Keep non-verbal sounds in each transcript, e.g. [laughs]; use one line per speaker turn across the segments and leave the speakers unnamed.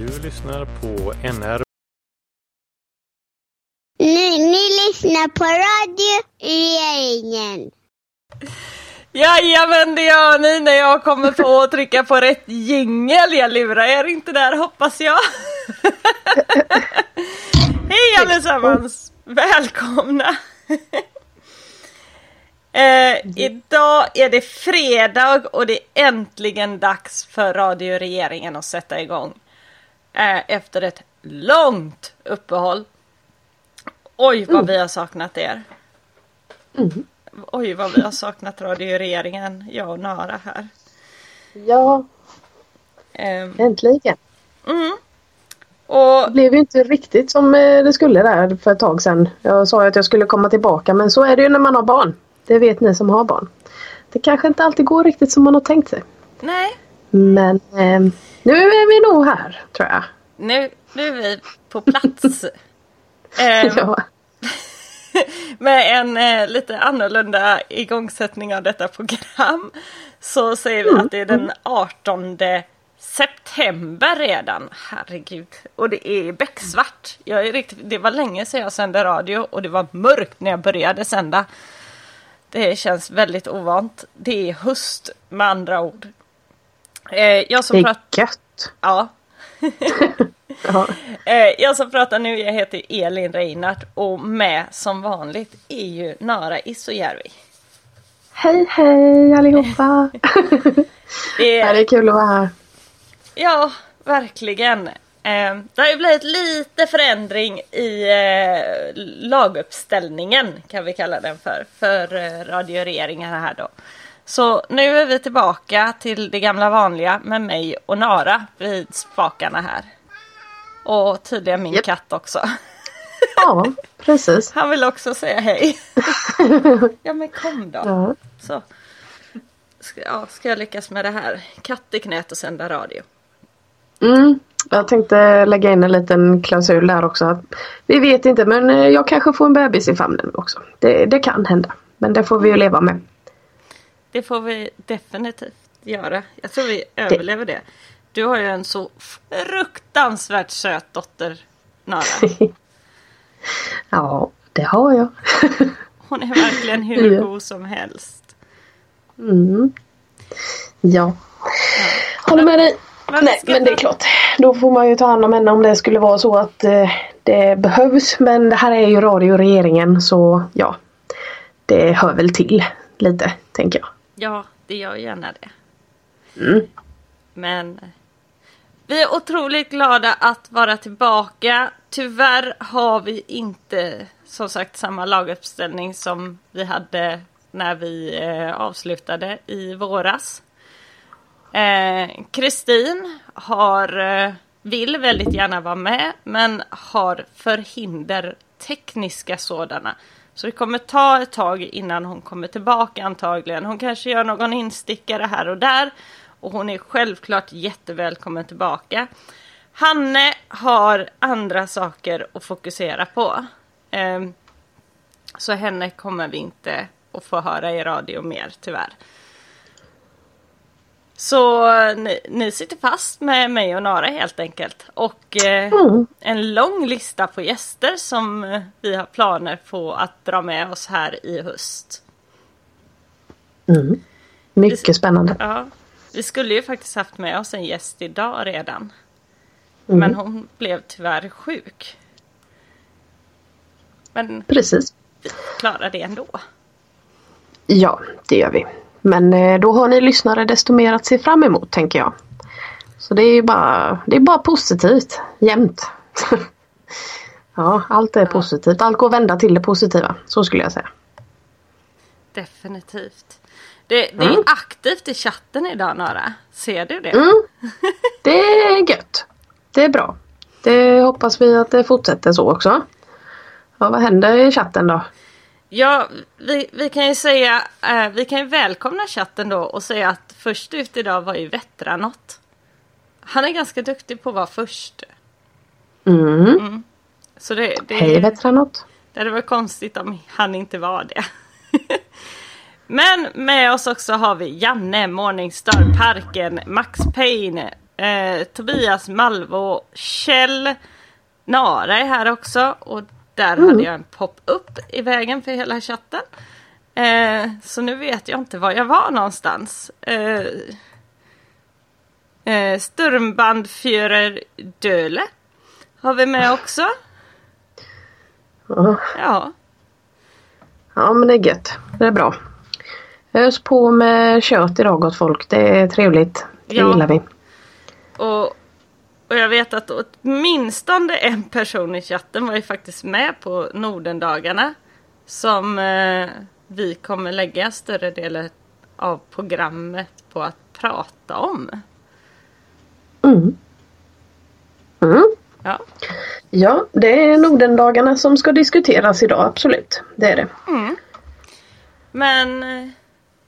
Du lyssnar på NR.
Ni, ni lyssnar på Radio Regeringen.
Jajamän, det gör ni när jag kommer på att trycka på rätt jingel. Jag lurar er inte där hoppas jag. [laughs] Hej allesammans! Välkomna! [laughs] eh, idag är det fredag och det är äntligen dags för Radio Regeringen att sätta igång. Eh, efter ett långt uppehåll. Oj vad vi har saknat er. Oj vad vi har saknat Radio Regeringen, jag och Nara här.
Ja,
Ehm,
äntligen.
mm. Och
Det blev ju inte riktigt som eh, det skulle där för ett tag sedan. Jag sa ju att jag skulle komma tillbaka men så är det ju när man har barn. Det vet ni som har barn. Det kanske inte alltid går riktigt som man har tänkt sig.
nej,
Men eh, nu är vi nog här tror jag.
nu, nu är vi på plats. [laughs] Ehm,
Ja. [laughs]
med en eh, lite annorlunda igångsättning av detta program. Så säger vi att det är den 18 september redan. Herregud. Och det är becksvart. Jag är riktigt, det var länge sedan jag sände radio och det var mörkt när jag började sända. Det känns väldigt ovant. Det är höst med andra ord. Eh, jag som
Det är gött.
Ja, [laughs]
Ja. [laughs]
Eh, jag som pratar nu, jag heter Elin Reinhardt och med som vanligt är ju Nara Isojärvi.
Hej hej allihopa! [laughs]
Det
Ja, det
är,
är kul att vara här.
ja, verkligen. Eh, det har ju blivit lite förändring i laguppställningen kan vi kalla den för, för radioreringen här då. Så nu är vi tillbaka till det gamla vanliga med mig och Nara vid spakarna här. Och tydligen min
Japp.
katt också.
Ja, [laughs] precis.
Han vill också säga hej. [laughs] ja men kom då.
Ja.
Så. Ska, ja, ska jag lyckas med det här? Katt i knät och sända radio.
Mm, jag tänkte lägga in en liten klausul där också. Vi vet inte men jag kanske får en bebis i famnen också. Det, det kan hända. Men det får vi ju leva med.
Det får vi definitivt göra. Jag tror vi överlever det. Du har ju en så fruktansvärt söt dotter, Nara. [laughs]
Ja, det har jag. [laughs]
Hon är verkligen hur
Ja.
god som helst.
Mm. Ja. Håller med dig.
Men
Nej men det är klart. Då får man ju ta hand om henne om det skulle vara så att eh, det behövs. Men det här är ju radio regeringen så ja. Det hör väl till lite tänker jag.
Ja, det gör gärna det.
Mm.
Men vi är otroligt glada att vara tillbaka. Tyvärr har vi inte som sagt samma laguppställning som vi hade när vi eh, avslutade i våras. Eh, Kristin har, eh, vill väldigt gärna vara med men har förhinder, tekniska sådana. Så det kommer ta ett tag innan hon kommer tillbaka antagligen. Hon kanske gör någon instickare här och där. Och hon är självklart jättevälkommen tillbaka. Hanne har andra saker att fokusera på. Ehm, så henne kommer vi inte att få höra i radio mer tyvärr. Så ni, ni sitter fast med mig och Nara helt enkelt. Och eh,
Mm.
en lång lista på gäster som eh, vi har planer på att dra med oss här i höst.
Mm. Mycket spännande.
Ja, vi skulle ju faktiskt haft med oss en gäst idag redan.
Mm.
Men hon blev tyvärr sjuk. Men
Precis.
vi klarar det ändå.
Ja, det gör vi. Men eh, då har ni lyssnare desto mer att se fram emot tänker jag. Så det är ju bara, det är bara positivt jämt. [laughs] ja, allt är positivt. Allt går att vända till det positiva. Så skulle jag säga.
Definitivt. Det, det är
Mm.
aktivt i chatten idag Nara. Ser du det?
Mm. [laughs] Det är gött. Det är bra. Det hoppas vi att det fortsätter så också. Ja, vad händer i chatten då?
Ja, vi, vi kan ju säga, eh, vi kan ju välkomna chatten då och säga att först ut idag var ju Vettranot. Han är ganska duktig på att vara först.
Mm.
Så det, det,
Hej veteranot.
det hade varit konstigt om han inte var det. [laughs] Men med oss också har vi Janne, Morningstar, Parken, Max Payne, Eh, Tobias Malvo, Kjell, Nara är här också och där hade jag en pop-up i vägen för hela chatten. Eh, så nu vet jag inte var jag var någonstans. Eh, eh, Sturmbandführer Döle har vi med också.
Ja.
Ja,
ja men det är gött. Det är bra. Ös på med kött idag gott folk. Det är trevligt. Det
Ja.
gillar vi.
och, och jag vet att åtminstone en person i chatten var ju faktiskt med på Nordendagarna. Som eh, vi kommer lägga större delen av programmet på att prata om.
Mm. Mm.
Ja.
Ja, det är Nordendagarna som ska diskuteras idag. Absolut. Det är det.
Men eh,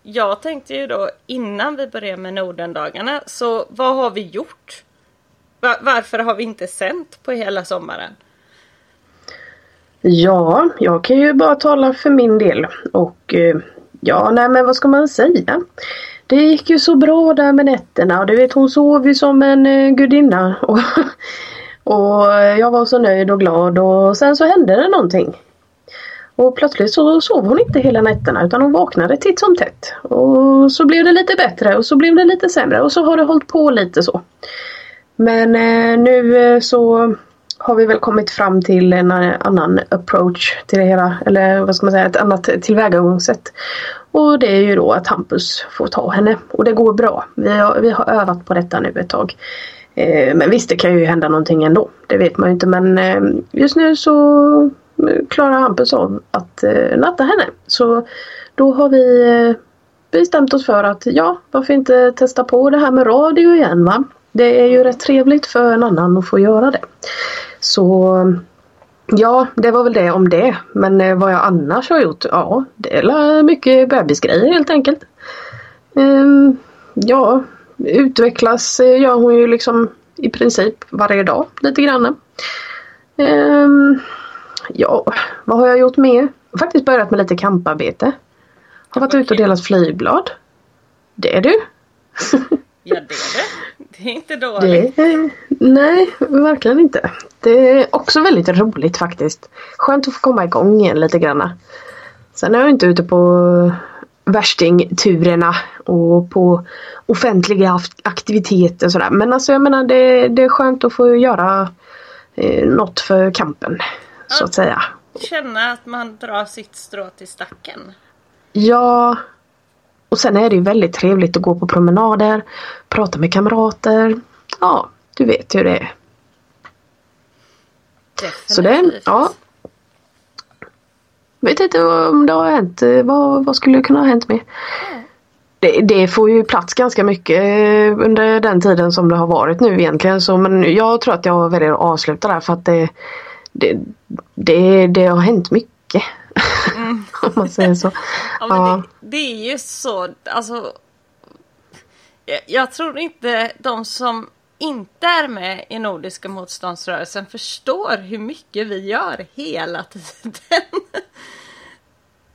jag tänkte ju då innan vi börjar med Nordendagarna, så vad har vi gjort? Varför har vi inte sänt på hela sommaren?
Ja, jag kan ju bara tala för min del. Och eh, ja, nej men vad ska man säga? Det gick ju så bra där med nätterna och du vet hon sov ju som en eh, gudinna. [laughs] Och, och jag var så nöjd och glad och sen så hände det någonting. Och plötsligt så sov hon inte hela nätterna utan hon vaknade titt som tätt. Och så blev det lite bättre och så blev det lite sämre och så har det hållit på lite så. Men eh, nu eh, så har vi väl kommit fram till en eh, annan approach till det hela. Eller vad ska man säga, ett annat tillvägagångssätt. Och det är ju då att Hampus får ta henne. Och det går bra. Vi har, vi har övat på detta nu ett tag. Eh, men visst, det kan ju hända någonting ändå. Det vet man ju inte. Men eh, just nu så klarar Hampus av att eh, natta henne. Så då har vi eh, bestämt oss för att ja, varför inte testa på det här med radio igen va? Det är ju rätt trevligt för en annan att få göra det. Så ja, det var väl det om det. Men eh, vad jag annars har gjort? Ja, det är mycket bebisgrejer helt enkelt. Ehm, ja, utvecklas eh, gör hon ju liksom i princip varje dag lite grann. Ehm, ja, vad har jag gjort mer? Faktiskt börjat med lite kamparbete. Har varit ute och delat flygblad. Det är du. [laughs]
Ja, det är det. Det är inte dåligt.
Är, nej, verkligen inte. Det är också väldigt roligt faktiskt. Skönt att få komma igång igen lite grann. Sen är jag inte ute på värstingturerna och på offentliga akt- aktiviteter och sådär. Men alltså jag menar det, det är skönt att få göra eh, något för kampen. Så att säga.
Känna att man drar sitt strå till stacken.
Ja. Och sen är det ju väldigt trevligt att gå på promenader, prata med kamrater. Ja, du vet hur det är.
Definitivt.
Så det, ja. Vet inte om det har hänt. eh, Vad, vad skulle kunna ha hänt mer? Det, det får ju plats ganska mycket eh, under den tiden som det har varit nu egentligen. Så, men jag tror att jag väljer att avsluta där för att det, det, det, det har hänt mycket. [laughs] om man säger så.
Ja,
Ja.
Det, det är ju så, alltså. Jag, jag tror inte de som inte är med i Nordiska motståndsrörelsen förstår hur mycket vi gör hela tiden. [laughs]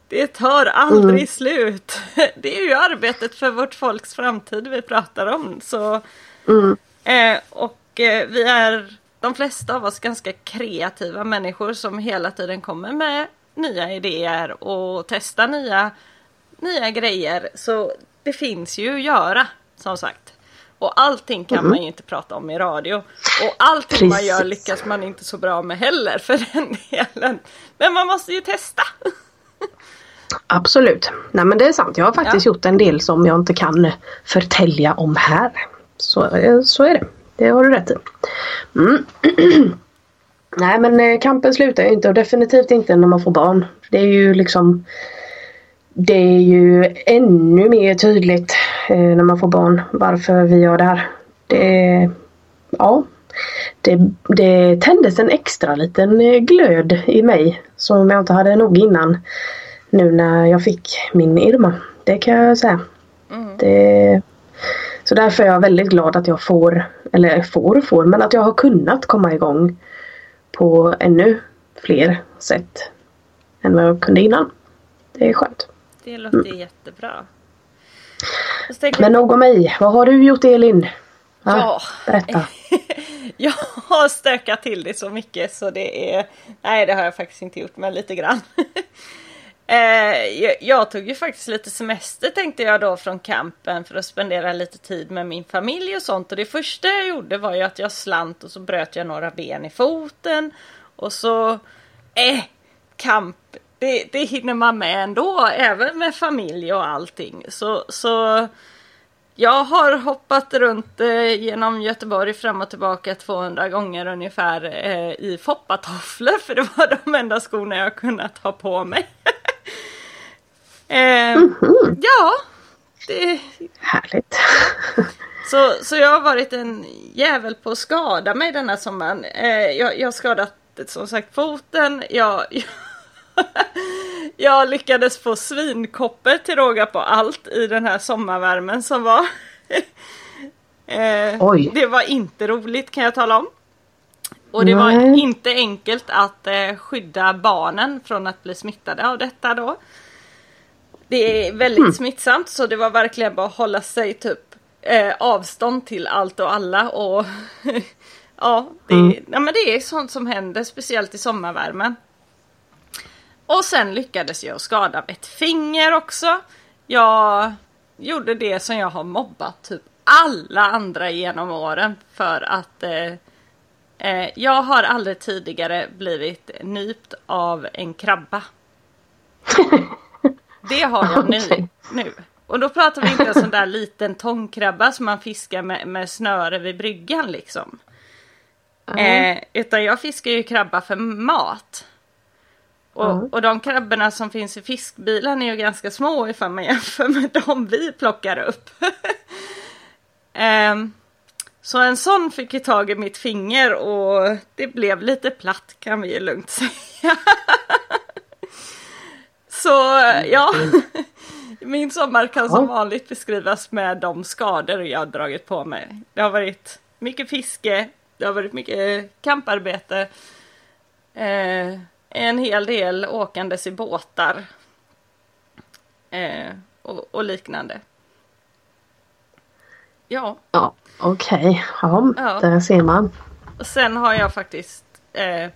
Det tar aldrig
Mm.
slut. [laughs] Det är ju arbetet för vårt folks framtid vi pratar om. Så,
Mm.
eh, och eh, vi är de flesta av oss ganska kreativa människor som hela tiden kommer med nya idéer och testar nya, nya grejer. Så det finns ju att göra som sagt. Och allting kan man ju inte prata om i radio. Och allting man gör
Precis.
lyckas man inte så bra med heller för den [laughs] delen. Men man måste ju testa.
Absolut. Nej men det är sant. Jag har faktiskt gjort en del som jag inte kan förtälja om här. Så, eh, så är det. Det har du rätt i. Mm. [clears throat] Nej men eh, kampen slutar ju inte och definitivt inte när man får barn. Det är ju liksom Det är ju ännu mer tydligt eh, när man får barn varför vi gör det här. Det Ja det, det tändes en extra liten eh, glöd i mig som jag inte hade nog innan nu när jag fick min Irma. Det kan jag säga. Det, så därför är jag väldigt glad att jag får, eller får och får, men att jag har kunnat komma igång på ännu fler sätt än vad jag kunde innan. Det är skönt.
Det låter jättebra. Så tänker
Men nog om mig. Vad har du gjort Elin?
Ja.
Berätta. [laughs]
Jag har stökat till det så mycket så det är... Nej, det har jag faktiskt inte gjort, men lite grann. [laughs] Eh, jag, jag tog ju faktiskt lite semester tänkte jag då från campen för att spendera lite tid med min familj och sånt. Och det första jag gjorde var ju att jag slant och så bröt jag några ben i foten. Och så... Eh, camp. Det, det hinner man med ändå, även med familj och allting. Så... så jag har hoppat runt eh, genom Göteborg fram och tillbaka 200 gånger ungefär eh, i foppatofflor [laughs] för det var de enda skorna jag kunnat ha på mig. [laughs] eh, Ja, det,
Härligt. [laughs]
så, så jag har varit en jävel på att skada mig denna sommaren. Eh, jag, jag har skadat som sagt foten. Jag, [laughs] jag lyckades få svinkoppor till råga på allt i den här sommarvärmen som var. [laughs] eh,
Oj.
Det var inte roligt kan jag tala om. Och det var
Nej.
inte enkelt att eh, skydda barnen från att bli smittade av detta då. Det är väldigt smittsamt så det var verkligen bara att hålla sig typ eh, avstånd till allt och alla och [laughs] ja, det,
Mm.
ja, men det är sånt som händer speciellt i sommarvärmen. Och sen lyckades jag skada ett finger också. Jag gjorde det som jag har mobbat typ alla andra genom åren för att eh, eh, jag har aldrig tidigare blivit nypt av en krabba. [laughs] Det har jag [laughs] nu.
Okej.
nu. Och då pratar vi inte en sån där liten tångkrabba som man fiskar med, med snöre vid bryggan liksom. Eh, utan jag fiskar ju krabba för mat. Och,
Ja.
och de krabborna som finns i fiskbilen är ju ganska små ifall man jämför med de vi plockar upp. [laughs] Ehm, så en sån fick ju tag i mitt finger och det blev lite platt kan vi ju lugnt [laughs] säga. Så ja, [laughs] min sommar kan som vanligt beskrivas med de skador jag har dragit på mig. Det har varit mycket fiske, det har varit mycket kamparbete, eh, en hel del åkandes i båtar eh, och, och liknande. Ja,
Ja, okej. Ja,
Ja.
där ser man.
och sen har jag faktiskt eh,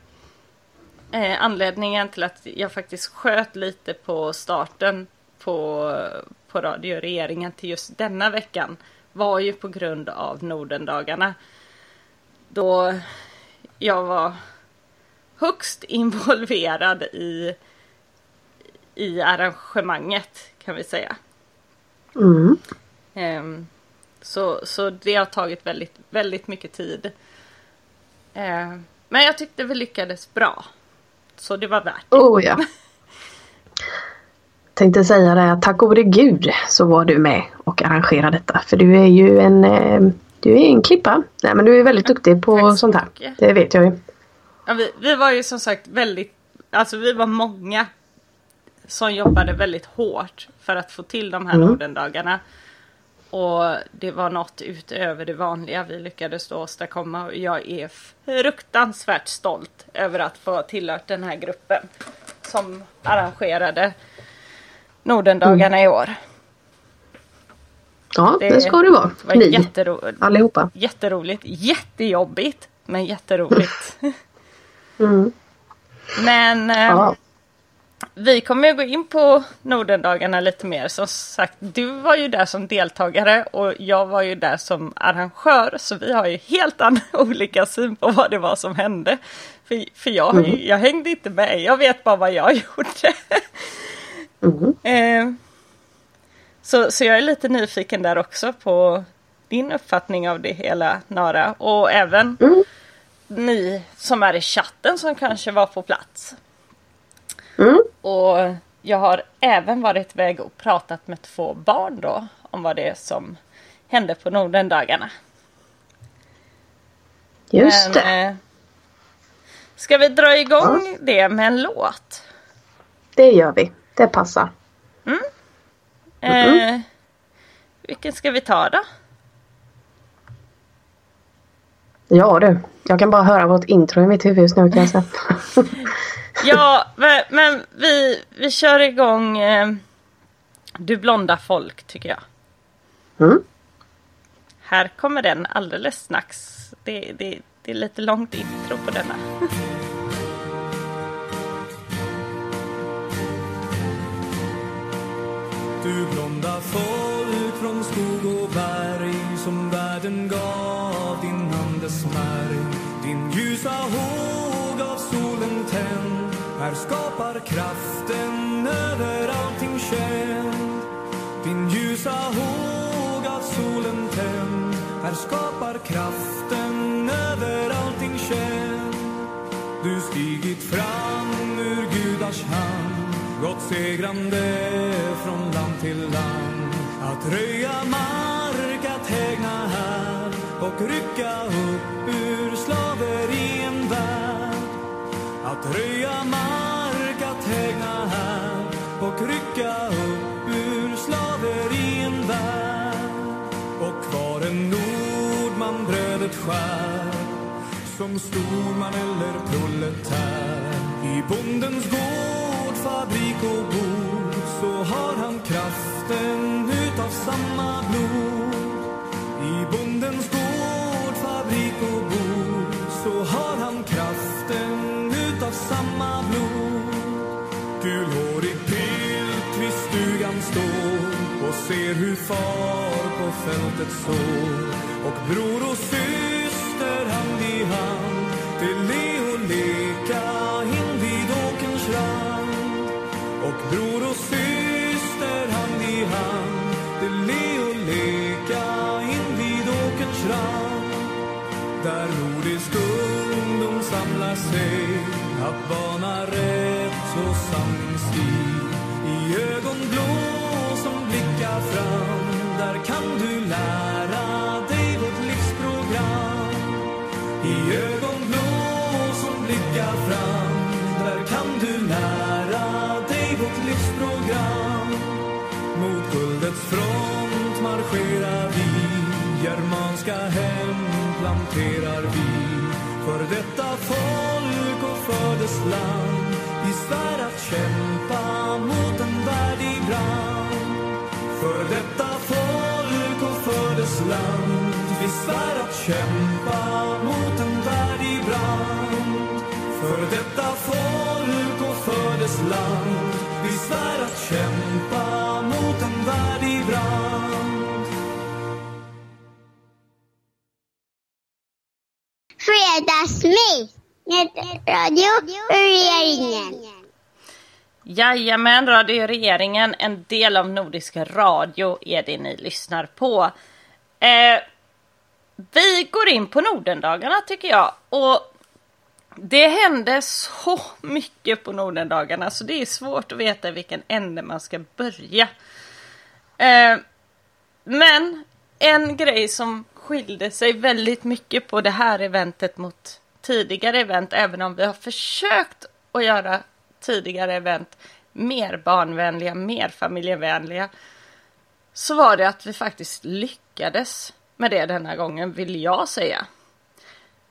eh, anledningen till att jag faktiskt sköt lite på starten på, på Radio Regeringen till just denna veckan var ju på grund av Nordendagarna. Då jag var högst involverad i, i arrangemanget kan vi säga.
Mm.
Ehm, så, så det har tagit väldigt, väldigt mycket tid. Ehm, men jag tyckte vi lyckades bra. Så det var värt det.
Oh ja. Tänkte säga det, tack gode gud så var du med och arrangerade detta. För du är ju en, eh, du är en klippa. Nej men du är väldigt duktig på
Tack så
sånt här.
mycket.
Det vet jag ju.
Ja, vi, vi var ju som sagt väldigt, alltså vi var många som jobbade väldigt hårt för att få till de här
Mm.
Nordendagarna. Och det var något utöver det vanliga vi lyckades då åstadkomma och jag är fruktansvärt stolt över att få tillhört den här gruppen som arrangerade Nordendagarna i år.
Ja, det,
Det-
ska du vara.
Det var
Ni
jättero-
allihopa.
jätteroligt, jättejobbigt men jätteroligt. [laughs]
Mm.
Men eh,
Ja.
Vi kommer ju gå in på Nordendagarna lite mer. Som sagt, du var ju där som deltagare och jag var ju där som arrangör. Så vi har ju helt [laughs] olika syn på vad det var som hände. För, för jag, ju, jag hängde inte med, jag vet bara vad jag [laughs] gjorde.
Mm.
Eh, så, så jag är lite nyfiken där också på din uppfattning av det hela Nara. Och även
Mm.
ni som är i chatten som kanske var på plats.
Mm.
Och jag har även varit iväg och pratat med två barn då om vad det är som hände på Nordendagarna.
Just det.
eh, ska vi dra igång det med en låt?
Det gör vi. Det passar.
Eh, vilken ska vi ta då?
Ja du. Jag kan bara höra vårt intro i mitt huvud just nu kan jag säga. [laughs]
Ja, men, men vi, vi kör igång eh, Du blonda folk tycker jag.
Mm.
här kommer den alldeles strax. Det, det, det är lite långt intro på denna.
Du blonda folk från skog här skapar kraften över allting känd Din ljusa håg av solen tänd. Här skapar kraften över allting känd Du stigit fram ur gudars hand. Gått segrande från land till land. Att röja mark, att hägna här och rycka upp ur att röja mark, att hänga här och rycka upp ur slaverien värld. Och kvar en nordman brödet skär som storman eller proletär i bondens gård, fabrik och bord så har han kraften utav samma blod. Far på fältet så. Och bror och syster hand i hand till liv land Vi svär att kämpa mot en värdig brand. För detta folk och för dess land Vi svär att kämpa
Radio Regeringen.
Jajamän, Radio Regeringen, en del av Nordisk Radio är det ni lyssnar på. Eh, vi går in på Nordendagarna tycker jag. Och det hände så mycket på Nordendagarna så det är svårt att veta i vilken ände man ska börja. Eh, men en grej som skilde sig väldigt mycket på det här eventet mot tidigare event, även om vi har försökt att göra tidigare event mer barnvänliga, mer familjevänliga, så var det att vi faktiskt lyckades med det denna gången, vill jag säga.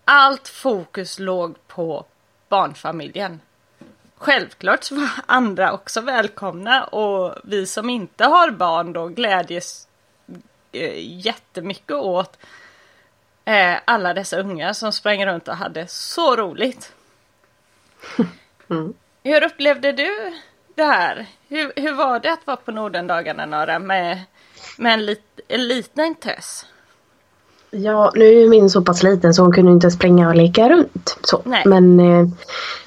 Allt fokus låg på barnfamiljen. Självklart så var andra också välkomna och vi som inte har barn då glädjes eh, jättemycket åt eh, alla dessa unga som sprang runt och hade så roligt. [laughs]
Mm.
Hur upplevde du det här? Hur, hur var det att vara på Nordendagarna Nora med, med en, lit, en liten tös?
Ja, nu är min så pass liten så hon kunde inte springa och leka runt. Så.
Nej.
Men eh,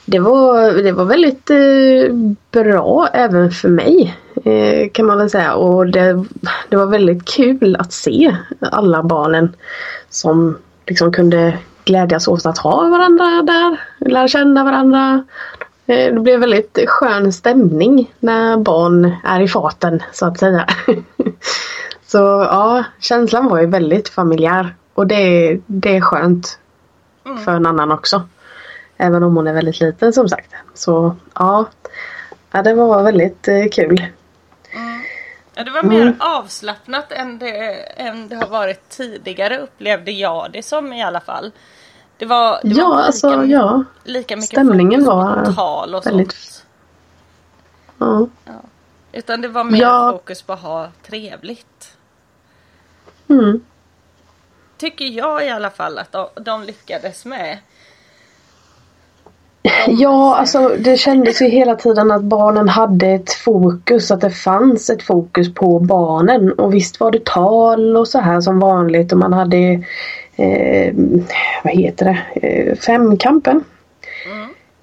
det, var, det var väldigt eh, bra även för mig. Eh, kan man väl säga. Och det, det var väldigt kul att se alla barnen som liksom kunde glädjas åt att ha varandra där. Lära känna varandra. Eh, Det blev väldigt skön stämning när barn är i farten så att säga. [laughs] Så ja, känslan var ju väldigt familjär. Och det, det är skönt för en annan också. Även om hon är väldigt liten som sagt. Så ja, ja det var väldigt eh, kul.
Ja, det var mer avslappnat än det, än det har varit tidigare upplevde jag det som i alla fall. Det var, det
Ja,
var lika,
alltså ja.
lika mycket
stämningen var
tal och
väldigt-
sånt.
ja.
Utan det var mer
Ja.
fokus på att ha trevligt.
Mm.
tycker jag i alla fall att de, de lyckades med. [laughs]
Ja, alltså det kändes ju hela tiden att barnen hade ett fokus, att det fanns ett fokus på barnen. Och visst var det tal och så här som vanligt och man hade eh, vad heter det, eh, femkampen.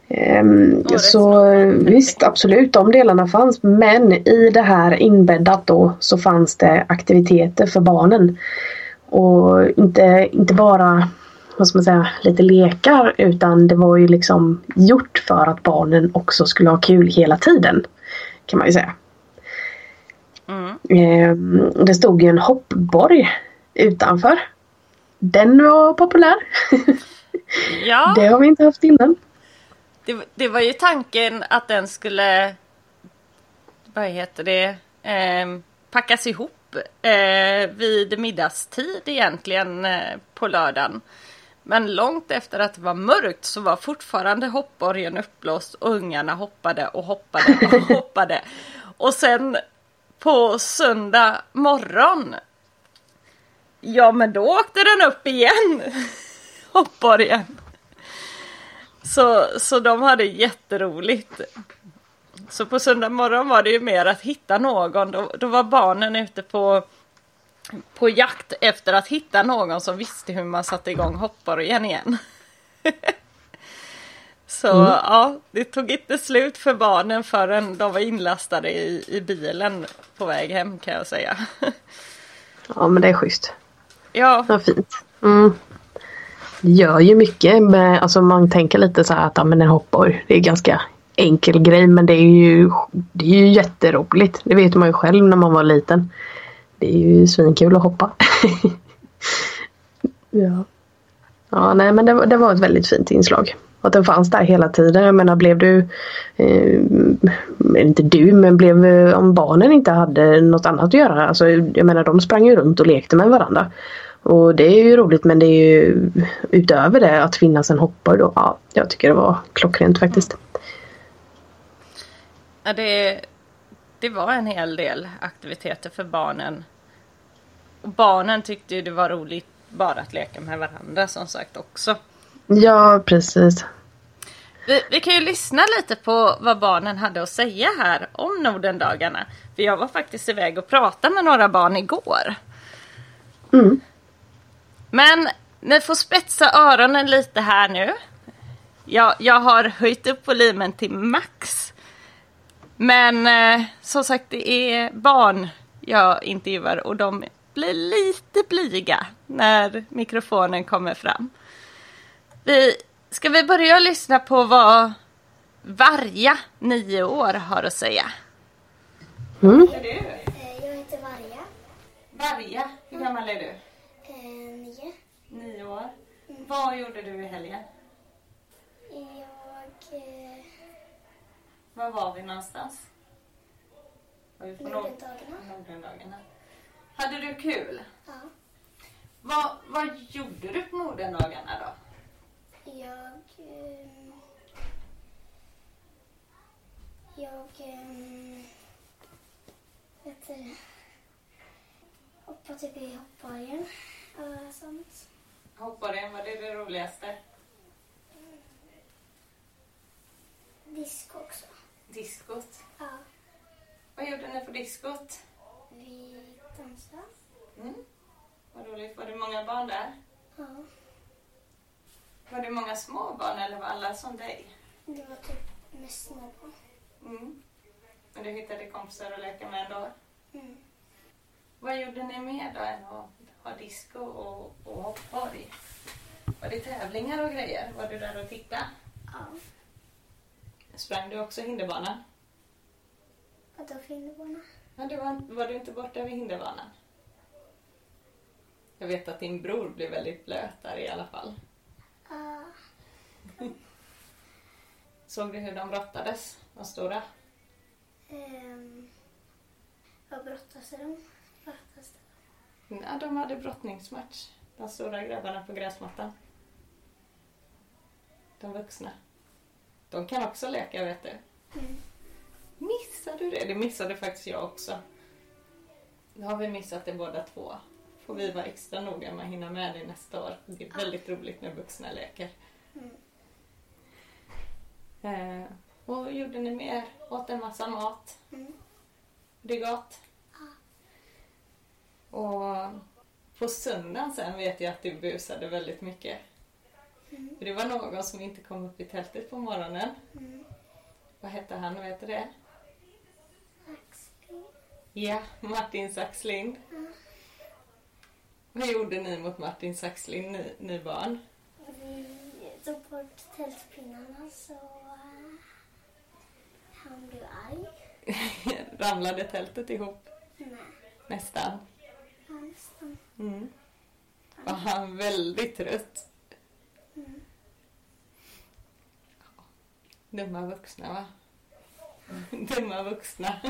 Ehm, så visst, absolut, de delarna fanns. Men i det här inbäddat då så fanns det aktiviteter för barnen. Och inte, inte bara vad ska man säga, lite lekar utan det var ju liksom gjort för att barnen också skulle ha kul hela tiden. Kan man ju säga. Ehm, det stod ju en hoppborg utanför. Den var populär. [laughs]
Ja,
det har vi inte haft innan.
det, det var ju tanken att den skulle, vad heter det, ehm, packas ihop eh, vid middagstid egentligen eh, på lördagen. Men långt efter att det var mörkt så var fortfarande hoppborgen uppblåst och ungarna hoppade och hoppade och [laughs] hoppade. Och sen på söndag morgon Ja men då åkte den upp igen. [laughs] Hoppborgen. Så, så de hade jätteroligt. Så på söndag morgon var det ju mer att hitta någon. Då, då var barnen ute på, på jakt efter att hitta någon som visste hur man satte igång hoppborgen igen. [laughs] Så ja, det tog inte slut för barnen förrän de var inlastade i, i bilen på väg hem kan jag säga. [laughs]
Ja men det är schysst.
Ja,
Vad fint. Mm. Det gör ju mycket med, alltså man tänker lite så här att ja, men en hoppborg, det är ganska enkel grej men det är ju, det är ju jätteroligt. Det vet man ju själv när man var liten. Det är ju svinkul att hoppa. [laughs] ja. Ja nej men det, var- det var ett väldigt fint inslag. Att den fanns där hela tiden. Jag menar blev du, eh, inte du men blev, om barnen inte hade något annat att göra. Alltså, jag menar de sprang ju runt och lekte med varandra. Och det är ju roligt men det är ju utöver det att finnas en hoppborg då. Ja, jag tycker det var klockrent faktiskt.
Ja, det, det var en hel del aktiviteter för barnen. Och barnen tyckte ju det var roligt bara att leka med varandra som sagt också.
Ja, precis.
Vi, vi kan ju lyssna lite på vad barnen hade att säga här om Nordendagarna. För jag var faktiskt iväg och pratade med några barn igår.
Mm.
Men ni får spetsa öronen lite här nu. Jag, jag har höjt upp volymen till max. Men eh, som sagt, det är barn jag intervjuar och de blir lite blyga när mikrofonen kommer fram. Vi, ska vi börja lyssna på vad Varja, nio år, har att säga?
Mm.
Är du?
Eh, Jag heter Varja.
Varja, hur gammal är du?
Eh, Nio.
Nio år. Vad gjorde du i helgen?
Jag...
Var var vi någonstans? Var vi på Nord-
Nordendagarna.
Nordendagarna? Hade du kul?
Ja.
Vad, vad gjorde du på Nordendagarna då?
Jag... eh, Jag... eh, Vet du... Hoppade typ i hoppborgen och sånt.
Hoppborgen, var det det roligaste?
Disco också.
Diskot.
Ja.
Vad gjorde ni på diskot?
Vi dansade.
Mm. Vad roligt. Var det många barn där?
Ja.
Var det många små barn eller var alla som dig?
Det var typ mest små barn.
Mm. Men du hittade kompisar att leka med ändå?
Mm.
Vad gjorde ni mer då än att ha disco och, och hoppborg? Var det tävlingar och grejer? Var du där och tittade?
Ja.
Sprang du också hinderbana?
Vadå för hinderbana?
Ja, du var, var du inte borta vid hinderbanan? Jag vet att din bror blev väldigt blöt där i alla fall.
Ja.
Såg du hur de brottades, de stora?
Ehm, vad de? Brottas de?
Ja, de hade brottningsmatch. De stora grabbarna på gräsmattan. De vuxna. De kan också leka, vet du.
Mm.
Missade du det? Det missade faktiskt jag också. Nu har vi missat det båda två. får vi vara extra noga med att hinna med det nästa år. Det är väldigt roligt när vuxna leker. Eh, och gjorde ni mer? Åt en massa mat?
Mm.
Det är gott? Och på söndagen sen vet jag att du busade väldigt mycket. För Det var någon som inte kom upp i tältet på morgonen. Vad hette han? Vet du det?
Axel.
Ja, Martin Saxlind. Vad gjorde ni mot Martin Saxlind, ni, ni barn?
Vi tog bort tältpinnarna så eh, han blev arg. [laughs]
Ramlade tältet ihop?
Nej,
Nästan.
han nästan.
Mm. Var han väldigt trött? Dumma vuxna va? Dumma vuxna.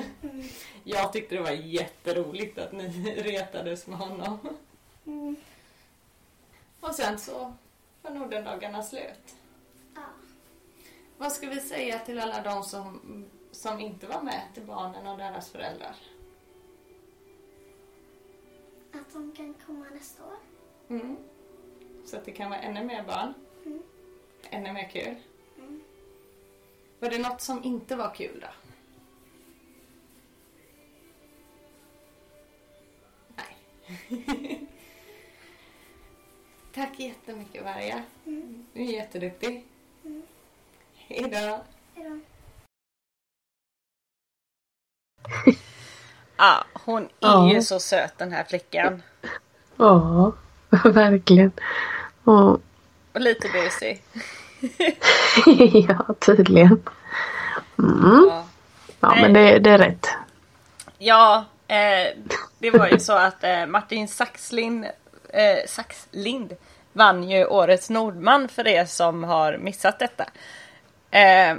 Jag tyckte det var jätteroligt att ni retades med honom.
Mm.
Och sen så var Nordendagarna slut.
Ja.
Vad ska vi säga till alla de som, som inte var med till barnen och deras föräldrar?
Att de kan komma nästa år.
Mm. Så att det kan vara ännu mer barn.
Mm.
Ännu mer kul. Var det något som inte var kul då? Nej. [laughs] Tack jättemycket Varga.
Mm.
Du är jätteduktig.
Mm.
Hejdå.
Hejdå.
Ja, [laughs] hon är
Ja.
ju så söt den här flickan.
Ja, [laughs] verkligen. Ja,
Och lite busig. [laughs]
ja tydligen. Mm.
Ja.
Ja, men det, det är rätt.
Ja, eh, det var ju så att eh, Martin Saxlind, eh, Saxlind vann ju Årets Nordman för er som har missat detta. Eh,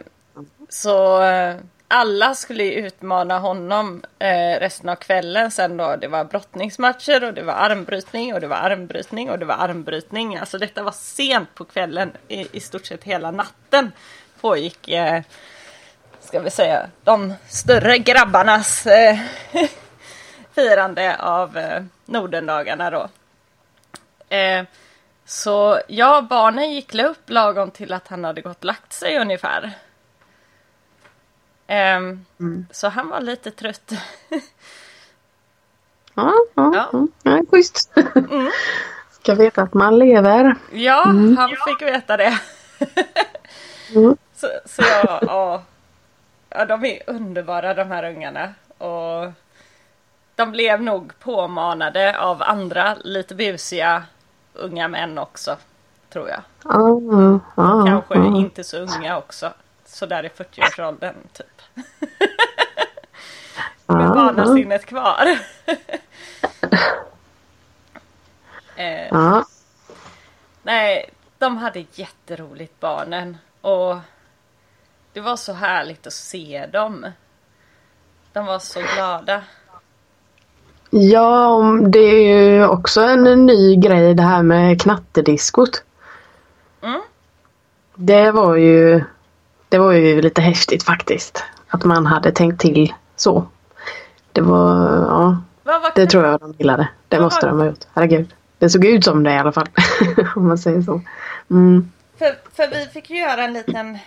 så eh, alla skulle ju utmana honom eh, resten av kvällen sen då. Det var brottningsmatcher och det var armbrytning och det var armbrytning och det var armbrytning. Alltså detta var sent på kvällen, i, i stort sett hela natten pågick eh, ska vi säga, de större grabbarnas eh, [laughs] firande av eh, Nordendagarna då. Eh, så ja, barnen gick upp lagom till att han hade gått och lagt sig ungefär. Ehm, Så han var lite trött. [laughs]
Ja, ja,
Ja.
ja. schysst. Ska veta att man lever.
ja, han fick veta det. [laughs]
Mm.
Så, så jag, ja, ja, de är underbara de här ungarna. Och de blev nog påmanade av andra lite busiga unga män också. Tror jag.
Ja, ja,
Kanske inte så unga också. Så där i 40-årsåldern typ. Med
Ja,
barnasinnet kvar. [laughs] eh,
ja.
Nej, de hade jätteroligt barnen. Och det var så härligt att se dem. De var så glada.
Ja, om- det är ju också en ny grej det här med knattediskot.
Mm.
Det var ju Det var ju lite häftigt faktiskt. Att man hade tänkt till så. Det var, ja,
Vad var
det tror jag de gillade. Det
Vad
måste de ha gjort. Herregud. Det såg ut som det i alla fall. [laughs] Om man säger så. Mm.
För, för vi fick ju göra en liten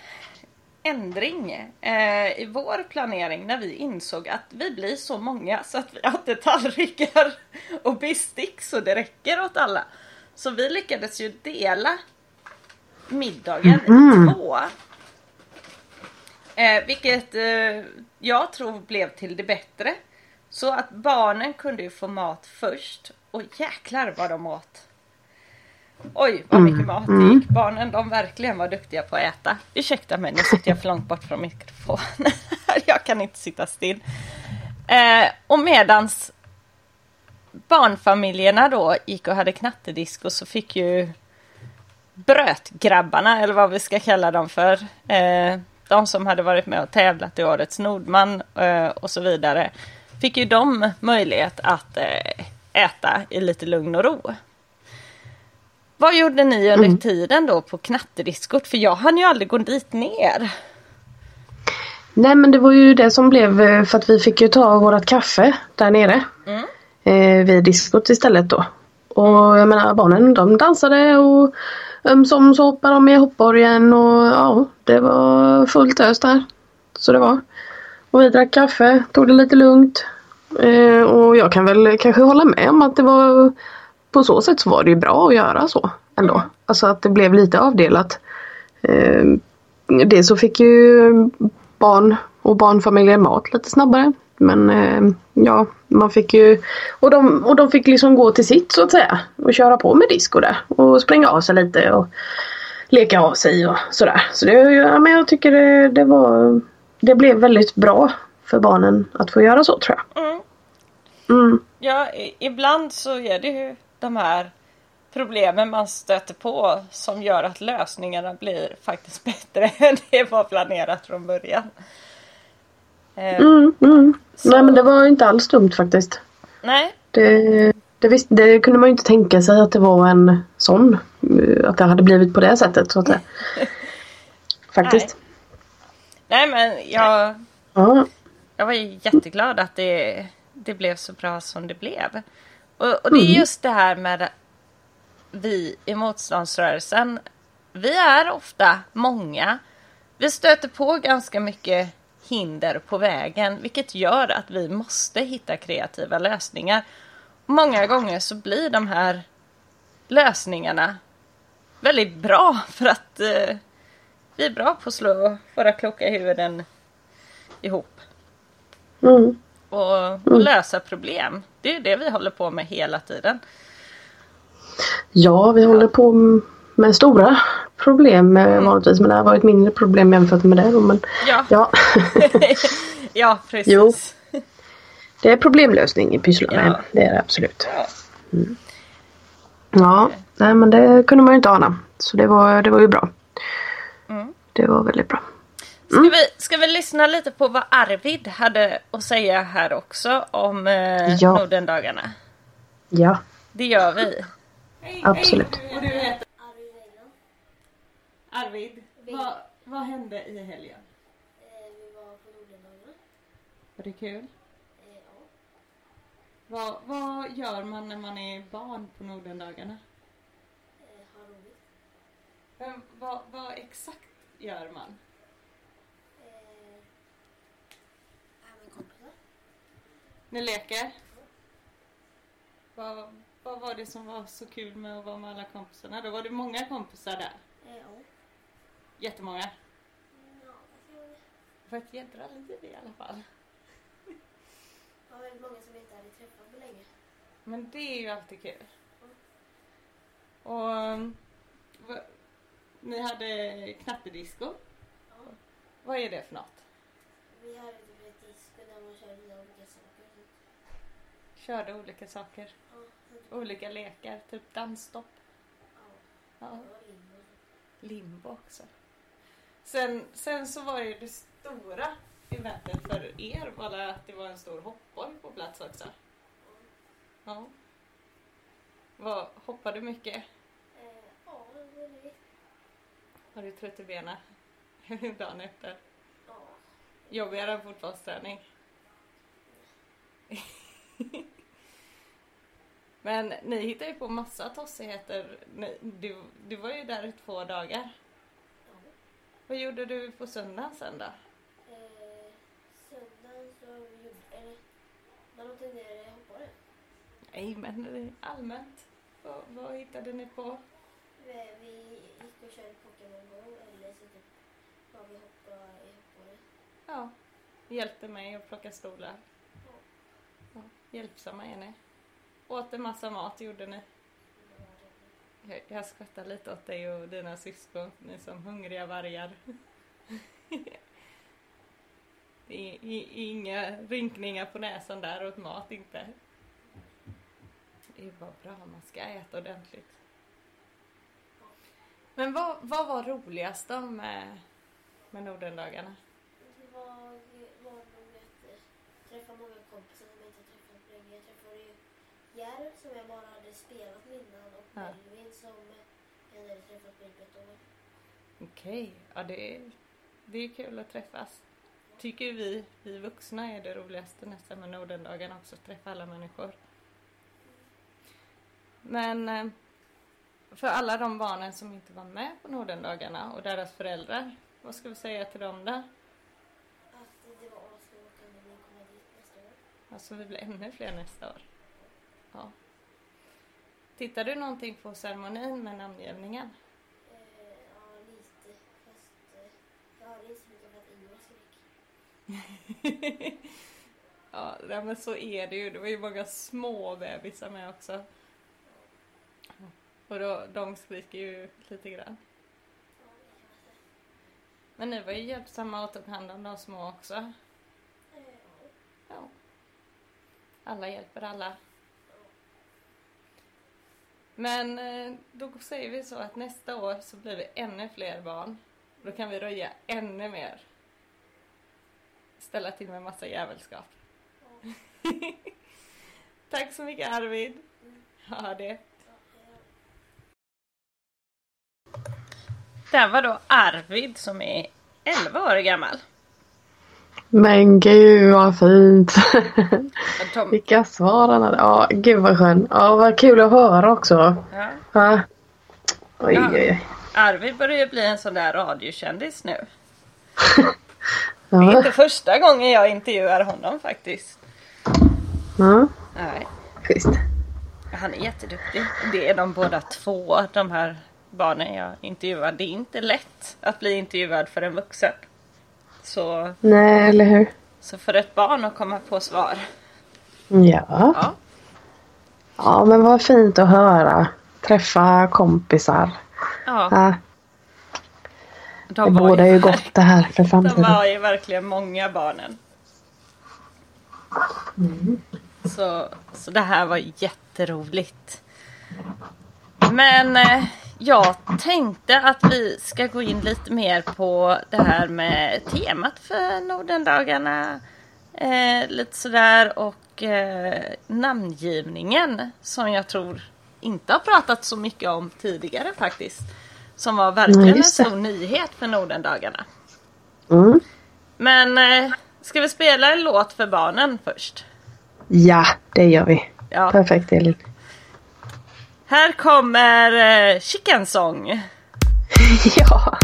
ändring eh, i vår planering när vi insåg att vi blir så många så att vi har inte tallrikar [laughs] och bestick så det räcker åt alla. Så vi lyckades ju dela middagen
Mhm.
i två. Eh, vilket eh, jag tror blev till det bättre. Så att barnen kunde ju få mat först. Och jäklar vad de åt. Oj vad mycket mat det gick. Barnen de verkligen var duktiga på att äta. Ursäkta mig, nu sitter jag för långt bort från mikrofonen. [laughs] jag kan inte sitta still. Eh, och medans barnfamiljerna då gick och hade knattedisk och så fick ju brötgrabbarna, eller vad vi ska kalla dem för. Eh, de som hade varit med och tävlat i Årets Nordman eh, och så vidare. Fick ju de möjlighet att eh, äta i lite lugn och ro. Vad gjorde ni under tiden då på knattediskot? För jag hann ju aldrig gå dit ner.
Nej men det var ju det som blev eh, för att vi fick ju ta vårat kaffe där nere.
Mm.
Eh, vid diskot istället då. Och jag menar barnen de dansade och ömsom så hoppade de med hoppborgen och ja det var fullt ös där. Så det var. Och vi drack kaffe, tog det lite lugnt. Eh, och jag kan väl kanske hålla med om att det var på så sätt så var det ju bra att göra så ändå. Alltså att det blev lite avdelat. Eh, det så fick ju barn och barnfamiljer mat lite snabbare. Men eh, ja, man fick ju och de, och de fick liksom gå till sitt så att säga och köra på med disco där och spränga av sig lite och leka av sig och sådär. Så det, ja, men jag tycker det, det var det blev väldigt bra för barnen att få göra så tror jag.
Mm.
Mm.
Ja, i- ibland så är det ju de här problemen man stöter på som gör att lösningarna blir faktiskt [laughs] bättre än det var planerat från början. Eh,
Mm, mm. Nej men det var inte alls dumt faktiskt.
Nej,
Det, det, visst, det kunde man ju inte tänka sig att det var en sån. eh, Att det hade blivit på det sättet så att säga. [laughs] Faktiskt.
nej men jag,
Ja.
jag var ju jätteglad att det, det blev så bra som det blev. Och, och det är just det här med vi i motståndsrörelsen. Vi är ofta många. Vi stöter på ganska mycket hinder på vägen vilket gör att vi måste hitta kreativa lösningar. Många gånger så blir de här lösningarna väldigt bra för att eh, vi är bra på att slå våra kloka huvuden ihop
Mm.
och, och lösa problem. Det är det vi håller på med hela tiden.
ja, vi håller på med stora problem eh, vanligtvis. Men det här var ett mindre problem jämfört med det. då, Men
Ja,
ja, [laughs]
ja precis.
Jo. det är problemlösning i pysslar.
Ja.
Det är det absolut.
Ja.
Ja, nej men det kunde man ju inte ana. Så det var, det var ju bra.
Mm.
Det var väldigt bra.
Ska, vi, ska vi lyssna lite på vad Arvid hade att säga här också om eh,
Ja.
Nordendagarna?
Ja,
Det gör vi.
absolut.
Och du heter
Arvid Weiland.
Arvid. Vad, vad hände i helgen?
Eh, vi var på Nordendagarna.
Var det kul?
Eh, ja.
Vad, vad gör man när man är barn på Nordendagarna?
Eh, ha roligt.
Men vad, vad exakt gör man?
Eh, är med kompisar.
Ni leker? Vad, vad var det som var så kul med att vara med alla kompisarna? Då var det många kompisar där.
Eh, ja.
Jättemånga.
Ja, var
ett jädra liv i alla fall.
var väldigt många som inte hade träffat på länge.
Men det är ju alltid kul. Och um, va, ni hade knattedisco.
Ja.
Vad är det för något?
Vi hade typ ett disco där man körde olika saker.
Körde olika saker.
Ja, typ.
Olika lekar. Typ dansstopp.
Ja,
Ja.
det var limbo.
Limbo också. Sen, sen så var ju det stora eventet för er var det att det var en stor hoppborg på plats också. Ja. Vad, hoppade du mycket?
Eh, ja, det var det.
Har du trött i benen [laughs] dagen efter?
Ja.
Jobbigare än fotbollsträning. [laughs] Men ni hittar ju på massa tossigheter. Ni- Du, du var ju där i två dagar.
Ja.
Vad gjorde du på söndagen sen då?
Eh, söndagen så gjorde... Eller, tog ner hoppade.
Nej men allmänt. Vad, vad hittade ni på?
Vi, gick och körde Pokémon Go eller så typ var vi hoppa i hoppare.
Ja, hjälpte mig att plocka stolar. Ja, hjälpsamma är ni. Åt en massa mat gjorde ni. Jag, jag skrattar lite åt dig och dina syskon, ni som hungriga vargar. [laughs] Det är i- inga rynkningar på näsan där åt mat inte. Det är bara bra, man ska äta ordentligt. Men vad, vad var roligast då med, eh, med Nordendagarna?
Det var, var roligt att träffa många kompisar som jag inte träffat på länge. Jag träffade ju Järv som jag bara hade spelat med innan och
Ja.
Melvin som jag hade träffat på ett år.
Okej, ja det är, det är kul att träffas. Tycker vi, vi vuxna är det roligaste nästan med Nordendagarna också, att träffa alla människor. Men eh, för alla de barnen som inte var med på Nordendagarna och deras föräldrar, vad ska vi säga till dem där?
Att det var asroligt om ni kommer dit nästa år.
Alltså vi blir ännu fler nästa år. Ja. Tittar du någonting på ceremonin med namngivningen?
Eh, ja, lite. Fast eh, jag hörde inte så mycket för att Ingvar skrek.
ja, nej, men så är det ju. Det var ju många små bebisar med också. Och då, de skriker ju lite grann. Men ni var ju hjälpsamma och tog hand om de små också.
Eh. Ja.
Alla hjälper alla. Men eh, då säger vi så att nästa år så blir vi ännu fler barn. Då kan vi röja ännu mer. Ställa till med massa jävelskap. [laughs] Tack så mycket Arvid. Ha det.
Ja.
Det var då Arvid som är 11 år gammal.
Men gud vad fint!
Tom,
Vilka svar han hade. Ja, gud vad skön. Ja, vad kul att höra också.
ja,
Ja. Oj,
Ja.
oj, oj.
Arvid börjar ju bli en sån där radiokändis nu. [laughs] Det är
Ja.
inte första gången jag intervjuar honom faktiskt.
Ja,
Nej.
schysst.
Han är jätteduktig. Det är de båda två, de här barnen jag intervjuar. Det är inte lätt att bli intervjuad för en vuxen. Så,
Nej, eller hur?
så för ett barn att komma på svar.
Ja.
Ja,
Ja, men vad fint att höra. Träffa kompisar.
ja
Ja, det
de, var
bådar ju gott det här för
de
framtiden.
var ju verkligen många barnen. Så, så det här var jätteroligt. Men eh, jag tänkte att vi ska gå in lite mer på det här med temat för Nordendagarna. Eh, lite sådär och eh, namngivningen som jag tror inte har pratat så mycket om tidigare faktiskt. Som var verkligen
Nej,
en stor nyhet för Nordendagarna.
Mm.
Men eh, ska vi spela en låt för barnen först?
Ja, det gör vi.
Ja.
Perfekt Elin.
Här kommer eh, Chicken Song. [laughs]
ja.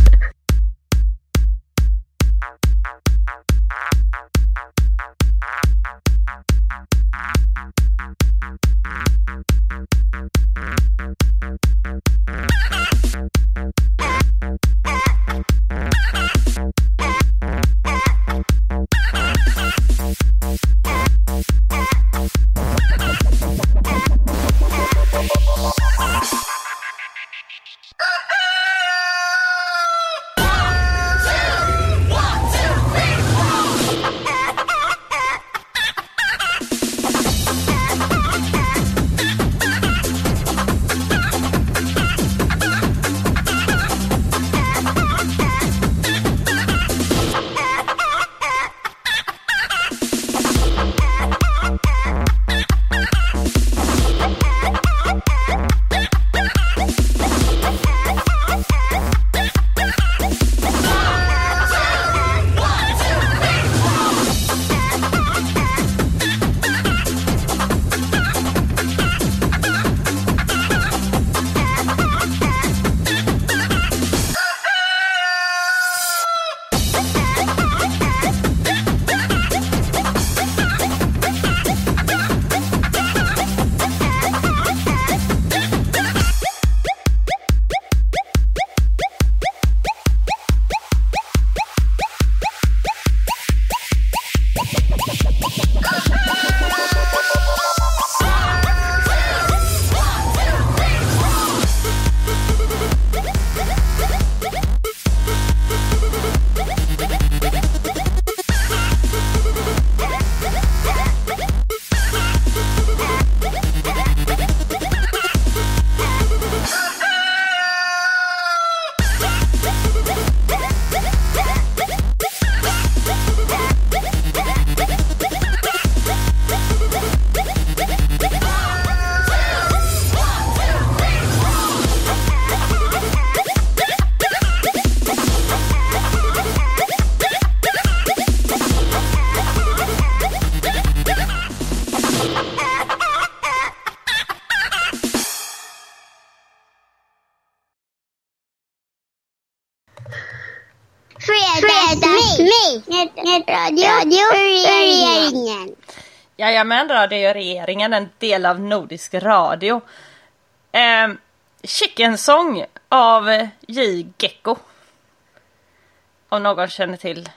Jajamän, Radio Regeringen, en del av Nordisk Radio. Eh, Chicken Song av J. Gecko. Om någon känner till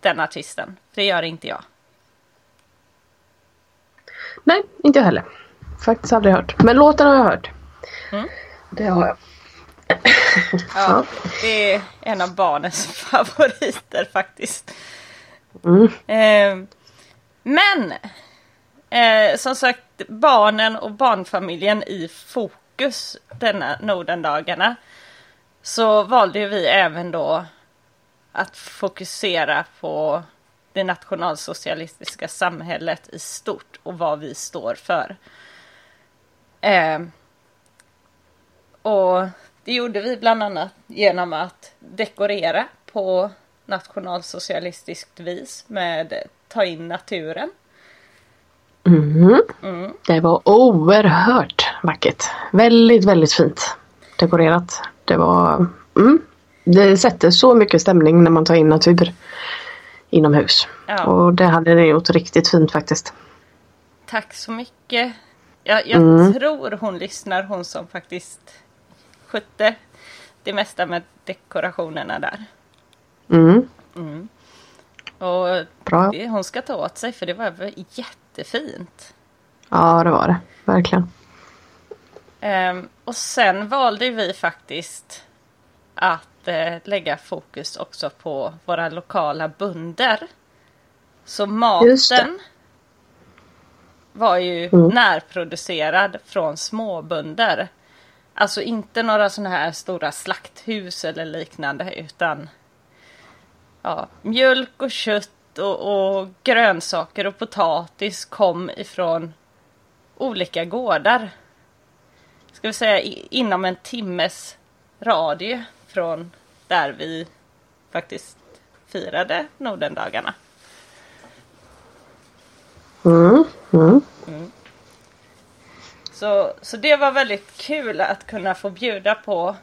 den artisten. Det gör inte jag.
Nej, inte jag heller. Faktiskt aldrig hört. Men låten har jag hört.
Mm.
Det har jag.
Ja, det är en av barnens [laughs] favoriter faktiskt.
Mm.
Eh, men eh, som sagt barnen och barnfamiljen i fokus denna Nordendagarna. Så valde vi även då att fokusera på det nationalsocialistiska samhället i stort och vad vi står för. Eh, och det gjorde vi bland annat genom att dekorera på nationalsocialistiskt vis med ta in naturen.
Mm.
Mm.
Det var oerhört vackert. Väldigt, väldigt fint dekorerat. Det var... Mm. Det sätter så mycket stämning när man tar in natur inomhus.
Ja.
Och det hade det gjort riktigt fint faktiskt.
Tack så mycket. Jag, jag
Mm.
tror hon lyssnar, hon som faktiskt skötte det mesta med dekorationerna där.
Mm.
Mm. Och
Bra.
det, hon ska ta åt sig för det var väl jättefint.
Ja, det var det. Verkligen.
Ehm, och sen valde vi faktiskt att eh, lägga fokus också på våra lokala bönder. Så maten var ju
Mm.
närproducerad från småbönder. Alltså inte några sådana här stora slakthus eller liknande utan ja, mjölk och kött och, och grönsaker och potatis kom ifrån olika gårdar. Ska vi säga inom en timmes radie från där vi faktiskt firade Nordendagarna.
Mm. Mm.
Så, så det var väldigt kul att kunna få bjuda på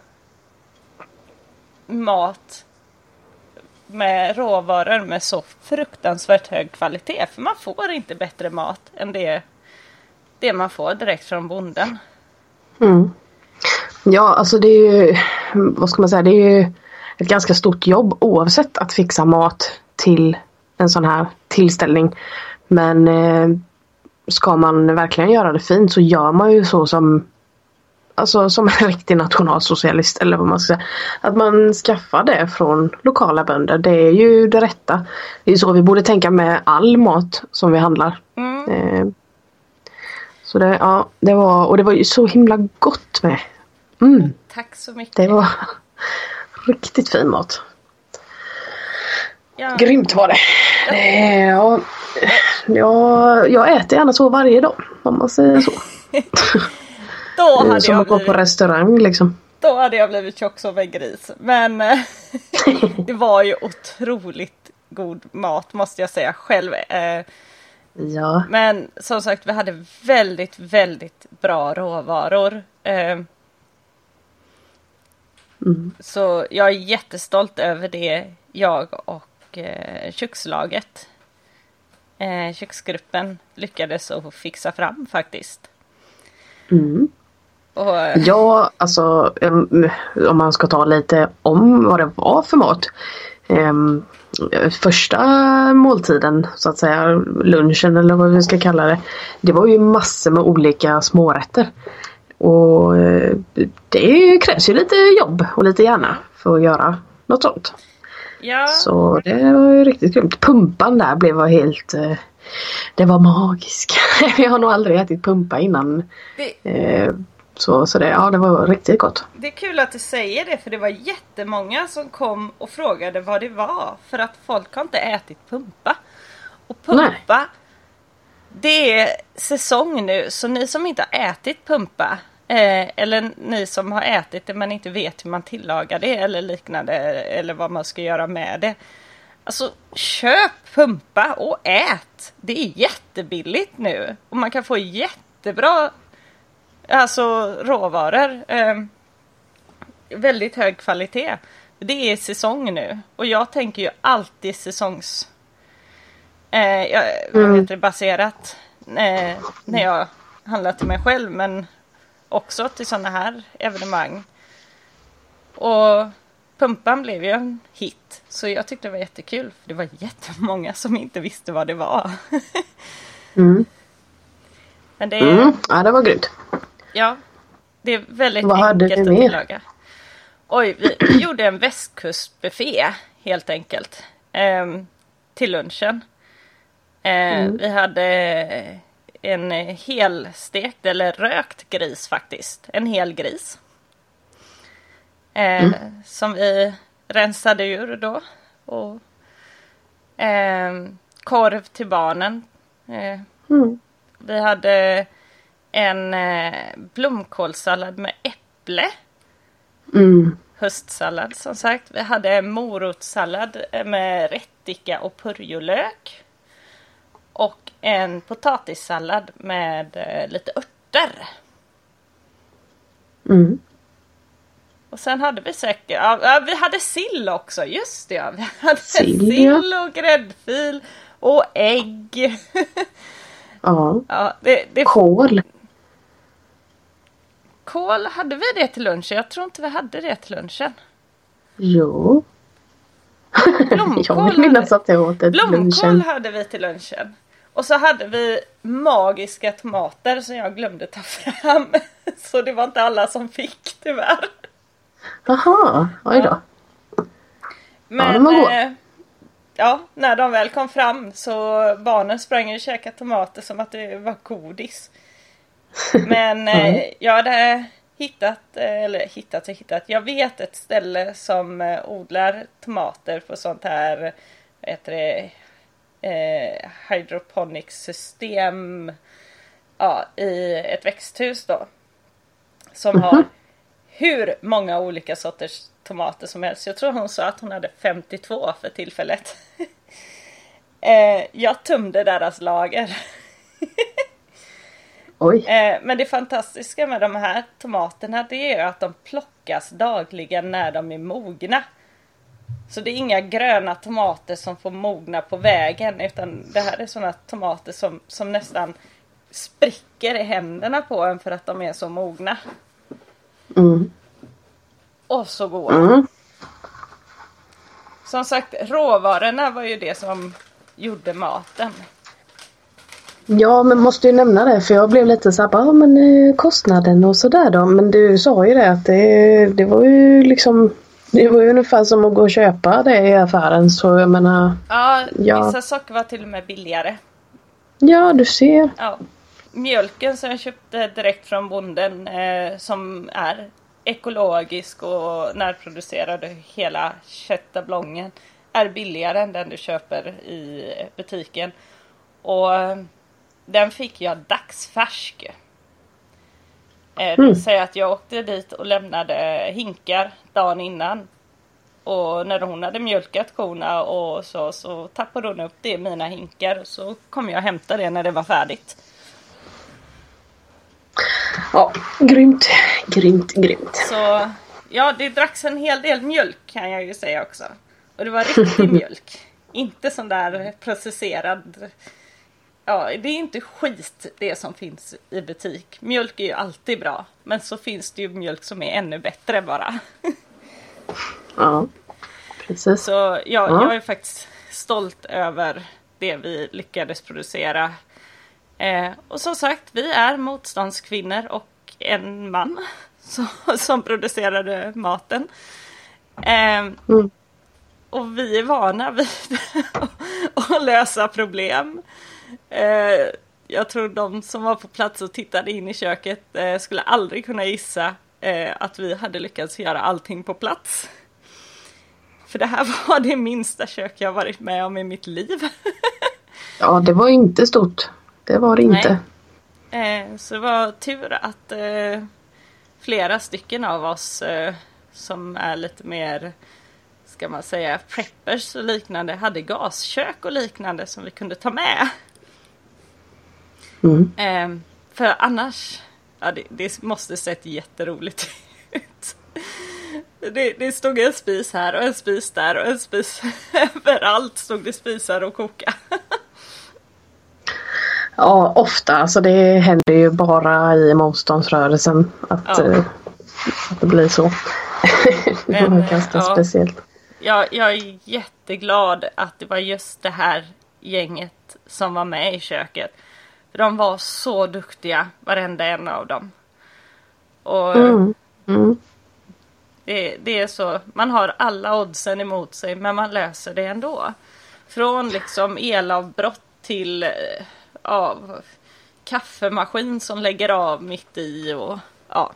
mat med råvaror med så fruktansvärt hög kvalitet. För man får inte bättre mat än det, det man får direkt från bonden.
Mm. Ja, alltså det är ju, vad ska man säga, det är ju ett ganska stort jobb oavsett att fixa mat till en sån här tillställning. Men eh, ska man verkligen göra det fint så gör man ju så som Alltså som en riktig nationalsocialist eller vad man ska säga. Att man skaffar det från lokala bönder. Det är ju det rätta. Det är så vi borde tänka med all mat som vi handlar.
Mm.
Eh, så det, ja, det var, och det var ju så himla gott med. Mm,
Tack så mycket.
det var [laughs] riktigt fin mat.
Ja,
Grymt var det. det ja, ja, jag äter gärna så varje dag om man säger så. [laughs]
då,
är
hade
som
jag
att gå på
blivit,
restaurang liksom.
då hade jag blivit tjock som en gris. Men eh, [laughs] det var ju otroligt god mat måste jag säga själv. Eh,
Ja.
Men som sagt, vi hade väldigt, väldigt bra råvaror. Eh,
Mm.
Så jag är jättestolt över det jag och eh, kökslaget, eh, köksgruppen, lyckades att fixa fram faktiskt.
Mm.
Och, eh,
Ja, alltså om man ska ta lite om vad det var för mat. Första måltiden, så att säga, lunchen eller vad vi ska kalla det. Det var ju massor med olika smårätter. Och eh, det krävs ju lite jobb och lite hjärna för att göra något sånt.
ja,
Så det var ju riktigt grymt. Pumpan där blev helt... eh, Det var magisk. [laughs] Jag har nog aldrig ätit pumpa innan.
det,
Så, så det, ja, det var riktigt gott.
det är kul att du säger det för det var jättemånga som kom och frågade vad det var. För att folk har inte ätit pumpa. Och pumpa, det är säsong nu så ni som inte har ätit pumpa eh, eller ni som har ätit det men inte vet hur man tillagar det eller liknande eller vad man ska göra med det. Alltså köp pumpa och ät! Det är jättebilligt nu och man kan få jättebra alltså råvaror. Eh, väldigt hög kvalitet. det är säsong nu. Och jag tänker ju alltid säsongs... Eh, jag, vad
Mm.
heter det, baserat. Eh, när jag handlar till mig själv men också till sådana här evenemang. Och Pumpan blev ju en hit. Så jag tyckte det var jättekul. För det var jättemånga som inte visste vad det var. [laughs]
Mm.
Men det är,
Mm. Ja, det var grymt.
Ja, det är väldigt
Vad hade
enkelt
ni
att tillaga. Oj, vi, vi [clears throat] gjorde en västkustbuffé helt enkelt. ehm, till lunchen. Eh,
Mm.
Vi hade en helstekt eller rökt gris faktiskt. En hel gris. Eh,
Mm.
Som vi rensade ur då. Och, ehm, korv till barnen. Eh,
Mm.
vi hade en eh, blomkålssallad med äpple.
Mm.
Höstsallad som sagt. Vi hade en morotssallad med rättika och purjolök. Och en potatissallad med eh, lite örter.
Mm.
Och sen hade vi säkert, ja, vi hade sill också, just det ja. Vi hade
Sill,
sill, och gräddfil och ägg. [laughs]
Ja.
ja, det, det,
Kål.
Kål, hade vi det till lunchen? Jag tror inte vi hade det till lunchen.
Jo.
Blomkål [laughs] hade- Blomkål hade vi till lunchen. Och så hade vi magiska tomater som jag glömde ta [laughs] fram. Så det var inte alla som fick tyvärr.
Jaha, oj då.
Men
de var goda.
eh, ja, när de väl kom fram så barnen sprang och käkade tomater som att det var godis. [laughs] Men eh, jag hade hittat, eh, eller hittat och hittat, jag vet ett ställe som eh, odlar tomater på sånt här, vad heter det, eh, hydroponics system ja, i ett växthus då. Som har hur många olika sorters tomater som helst. Jag tror hon sa att hon hade 52 för tillfället. [laughs] eh, jag tömde deras lager. [laughs] Eh, men det fantastiska med de här tomaterna det är ju att de plockas dagligen när de är mogna. Så det är inga gröna tomater som får mogna på vägen utan det här är sådana tomater som, som nästan spricker i händerna på en för att de är så mogna.
Mm.
Och så goda.
Mm.
Som sagt, råvarorna var ju det som gjorde maten.
Ja, men måste ju nämna det för jag blev lite så här, bara, "Ja, men eh, kostnaden och sådär då. Men du sa ju det att det, det var ju liksom det var ju ungefär som att gå och köpa det i affären så jag menar
Ja,
Ja.
vissa saker var till och med billigare.
Ja, du ser.
Ja. Mjölken som jag köpte direkt från bonden eh, som är ekologisk och närproducerad och hela köttablongen är billigare än den du köper i butiken. Och eh, den fick jag dagsfärsk. Eh, det vill säga att jag åkte dit och lämnade hinkar dagen innan. Och när hon hade mjölkat korna och så, så tappade hon upp det i mina hinkar. Så kom jag och hämtade det när det var färdigt.
Ja, grymt. Grymt, grymt.
Så ja, det dracks en hel del mjölk kan jag ju säga också. Och det var riktig [laughs] mjölk. Inte sån där processerad. Ja, det är inte skit det som finns i butik. Mjölk är ju alltid bra. Men så finns det ju mjölk som är ännu bättre bara. [laughs]
Ja, precis.
Så ja,
Ja.
jag är faktiskt stolt över det vi lyckades producera. Eh, och som sagt, vi är motståndskvinnor och en man [laughs] som, som producerade maten. Eh,
Mm.
Och vi är vana vid [laughs] att lösa problem. Eh, jag tror de som var på plats och tittade in i köket eh, skulle aldrig kunna gissa eh, att vi hade lyckats göra allting på plats. För det här [laughs] var det minsta kök jag varit med om i mitt liv. [laughs]
Ja, det var inte stort. Det var det inte.
Eh, så det var tur att eh, flera stycken av oss eh, som är lite mer, ska man säga, preppers och liknande hade gaskök och liknande som vi kunde ta med.
Mm.
Eh, för annars, ja det, det måste sett jätteroligt ut. Det, det stod en spis här och en spis där och en spis [laughs] överallt stod det spisar och koka.
Ja, ofta. Alltså det händer ju bara i motståndsrörelsen att,
Ja.
eh, att det blir så. [laughs] det
Men,
var ganska
ja.
speciellt.
Jag, jag är jätteglad att det var just det här gänget som var med i köket. De var så duktiga, varenda en av dem. Och
Mm. Mm.
det, det är så, man har alla oddsen emot sig men man löser det ändå. Från liksom elavbrott till eh, ja, kaffemaskin som lägger av mitt i och ja.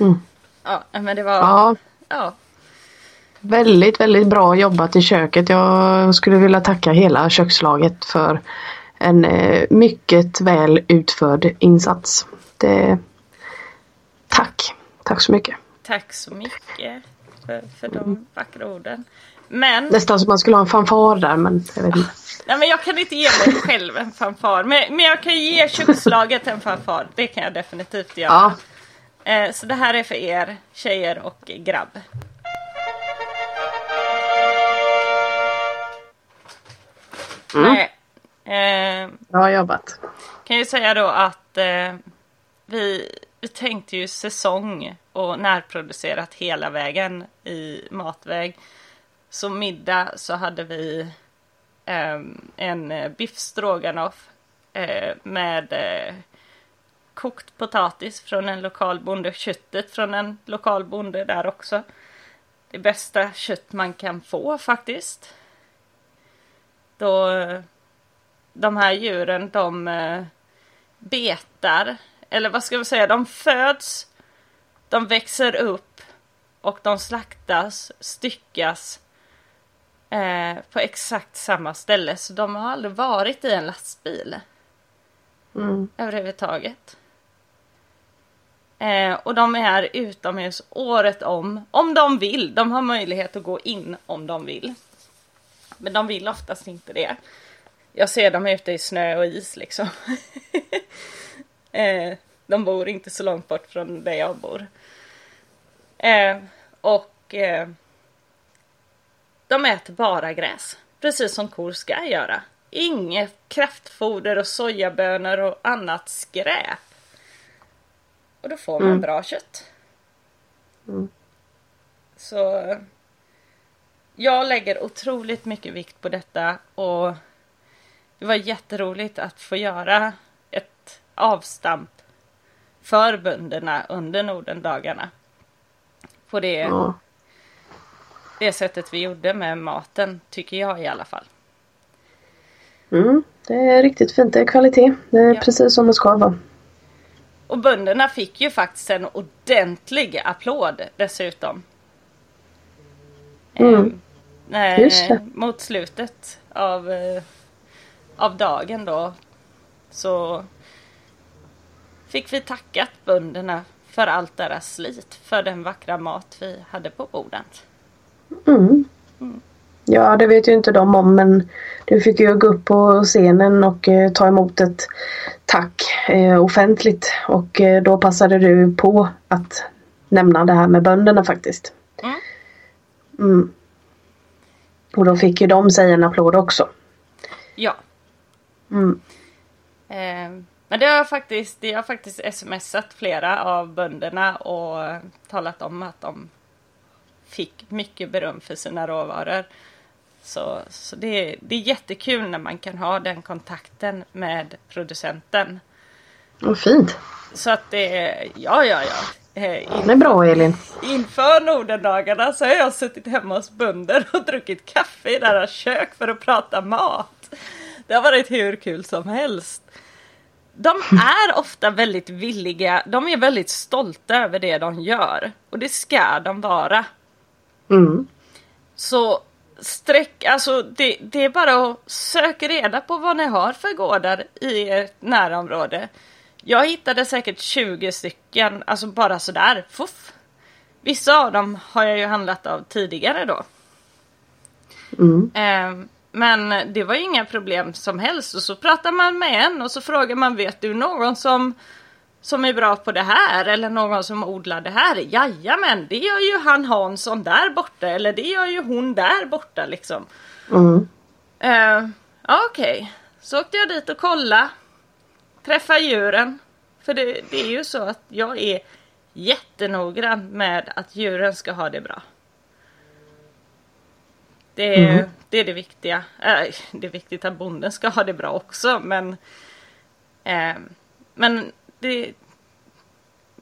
Mm.
Ja, men det var...
Ja,
ja.
väldigt, väldigt bra jobbat i köket. Jag skulle vilja tacka hela kökslaget för en eh, mycket väl utförd insats. Det... Tack! Tack så mycket.
Tack så mycket för, för de vackra orden. Men,
Nästan som man skulle ha en fanfar där men jag vet inte.
nej, men jag kan inte ge mig själv en fanfar. Men, men jag kan ge kökslaget en fanfar. Det kan jag definitivt göra.
Ja,
Eh, så det här är för er tjejer och grabb. Nej. Eh,
bra jobbat.
kan ju säga då att eh, vi, vi tänkte ju säsong och närproducerat hela vägen i matväg. Så middag så hade vi eh, en biff stroganoff eh, med eh, kokt potatis från en lokal bonde, köttet från en lokal bonde där också. Det bästa kött man kan få faktiskt. Då eh, de här djuren de eh, betar, eller vad ska vi säga, de föds, de växer upp och de slaktas, styckas eh, på exakt samma ställe. Så de har aldrig varit i en lastbil
Mm.
överhuvudtaget. Eh, och de är utomhus året om, om de vill. De har möjlighet att gå in om de vill. Men de vill oftast inte det. Jag ser dem ute i snö och is liksom. [laughs] eh, de bor inte så långt bort från där jag bor. Eh, och eh, de äter bara gräs. Precis som kor ska göra. Inget kraftfoder och sojabönor och annat skräp. Och då får man
Mm.
bra kött.
Mm.
Så jag lägger otroligt mycket vikt på detta och det var jätteroligt att få göra ett avstamp för bönderna under Nordendagarna. På det,
Ja.
det sättet vi gjorde med maten, tycker jag i alla fall.
Mm. Det är riktigt fint. Det är kvalitet. Det är
Ja.
precis som det ska vara.
Och bönderna fick ju faktiskt en ordentlig applåd dessutom.
Mm.
Eh,
Just det.
Mot slutet av, eh, av dagen då så fick vi tackat bönderna för allt deras slit, för den vackra mat vi hade på bordet.
Mm. Ja, det vet ju inte de om men du fick ju gå upp på scenen och eh, ta emot ett tack eh, offentligt och eh, då passade du på att nämna det här med bönderna faktiskt.
Mm.
Mm. Och då fick ju de sig en applåd också.
Ja,
Mm.
Eh, men det har jag faktiskt, det har faktiskt smsat flera av bönderna och talat om att de fick mycket beröm för sina råvaror. Så, så det, det är jättekul när man kan ha den kontakten med producenten.
Vad fint.
Så att det, ja ja ja. Eh,
Det är bra Elin.
Inför Nordendagarna så har jag suttit hemma hos bönder och druckit kaffe i deras kök för att prata mat. Det har varit hur kul som helst. De är ofta väldigt villiga, de är väldigt stolta över det de gör. Och det ska de vara.
Mm.
Så sträck, alltså det, det är bara att söka reda på vad ni har för gårdar i ert närområde. Jag hittade säkert 20 stycken, alltså bara sådär, fuff. Vissa av dem har jag ju handlat av tidigare då.
Mm.
Ehm, men det var ju inga problem som helst och så pratar man med en och så frågar man vet du någon som som är bra på det här eller någon som odlar det här. Jajamän, det gör ju han Hansson där borta eller det gör ju hon där borta liksom.
Mm.
Uh, Okej, okay. så åkte jag dit och kolla. Träffa djuren. För det, det är ju så att jag är jättenoggrann med att djuren ska ha det bra. Det är, mm. det, är det viktiga. Äh, det är viktigt att bonden ska ha det bra också men äh, Men det,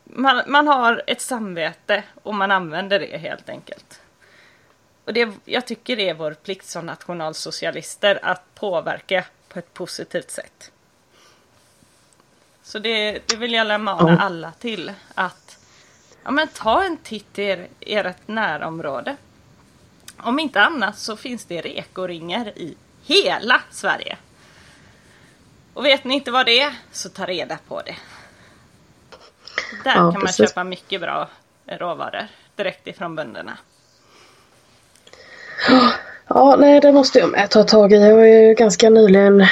man, man har ett samvete och man använder det helt enkelt. Och det, jag tycker det är vår plikt som nationalsocialister att påverka på ett positivt sätt. Så det, det vill jag mana alla till att ja, men ta en titt i er, ert närområde. Om inte annat så finns det rekoringar i hela Sverige. Och vet ni inte vad det är så ta reda på det. Där ja, kan man köpa mycket bra råvaror direkt ifrån bönderna.
Ja, nej det måste jag med ta tag i. Jag har ju ganska nyligen,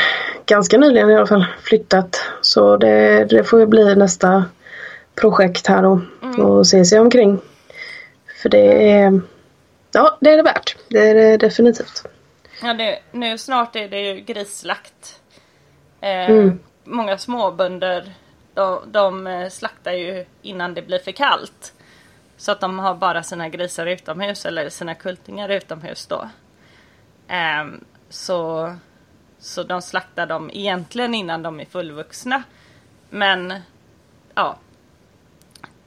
ganska nyligen i alla fall, flyttat. Så det, det får ju bli nästa projekt här då. Mm. Och se sig omkring. För det är, ja det är det värt. Det är det definitivt.
Ja, det, nu snart är det ju grisslakt. Eh, mm. Många småbönder de, de eh, slaktar ju innan det blir för kallt. Så att de har bara sina grisar utomhus eller sina kultingar utomhus då. Um, så, så de slaktar dem egentligen innan de är fullvuxna. Men ja,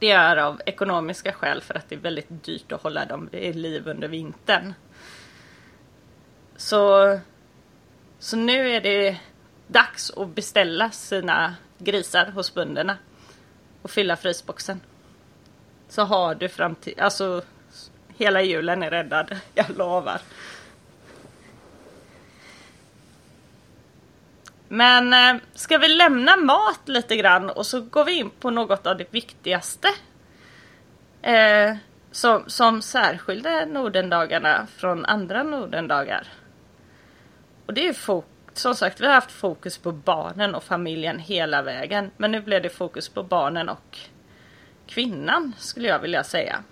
det är av ekonomiska skäl för att det är väldigt dyrt att hålla dem i liv under vintern. Så, så nu är det dags att beställa sina grisar hos bönderna och fylla frysboxen. Så har du fram till, alltså hela julen är räddad, [laughs] jag lovar. Men eh, ska vi lämna mat lite grann och så går vi in på något av det viktigaste. Eh, som, som särskilde Nordendagarna från andra Nordendagar. Och det är fok som sagt, vi har haft fokus på barnen och familjen hela vägen. Men nu blev det fokus på barnen och kvinnan skulle jag vilja säga.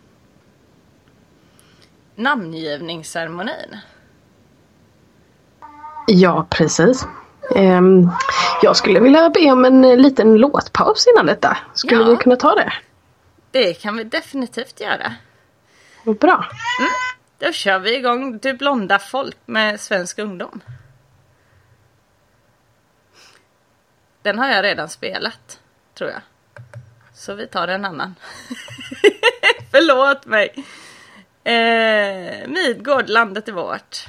Namngivningsceremonin.
Ja, precis. Um, jag skulle vilja be om en liten låtpaus innan detta. Skulle ja, vi kunna ta det?
Det kan vi definitivt göra.
Bra.
Mm, då kör vi igång Du blonda folk med Svensk Ungdom. Den har jag redan spelat, tror jag. Så vi tar en annan. [laughs] Förlåt mig. Eh, Midgård, landet är vårt.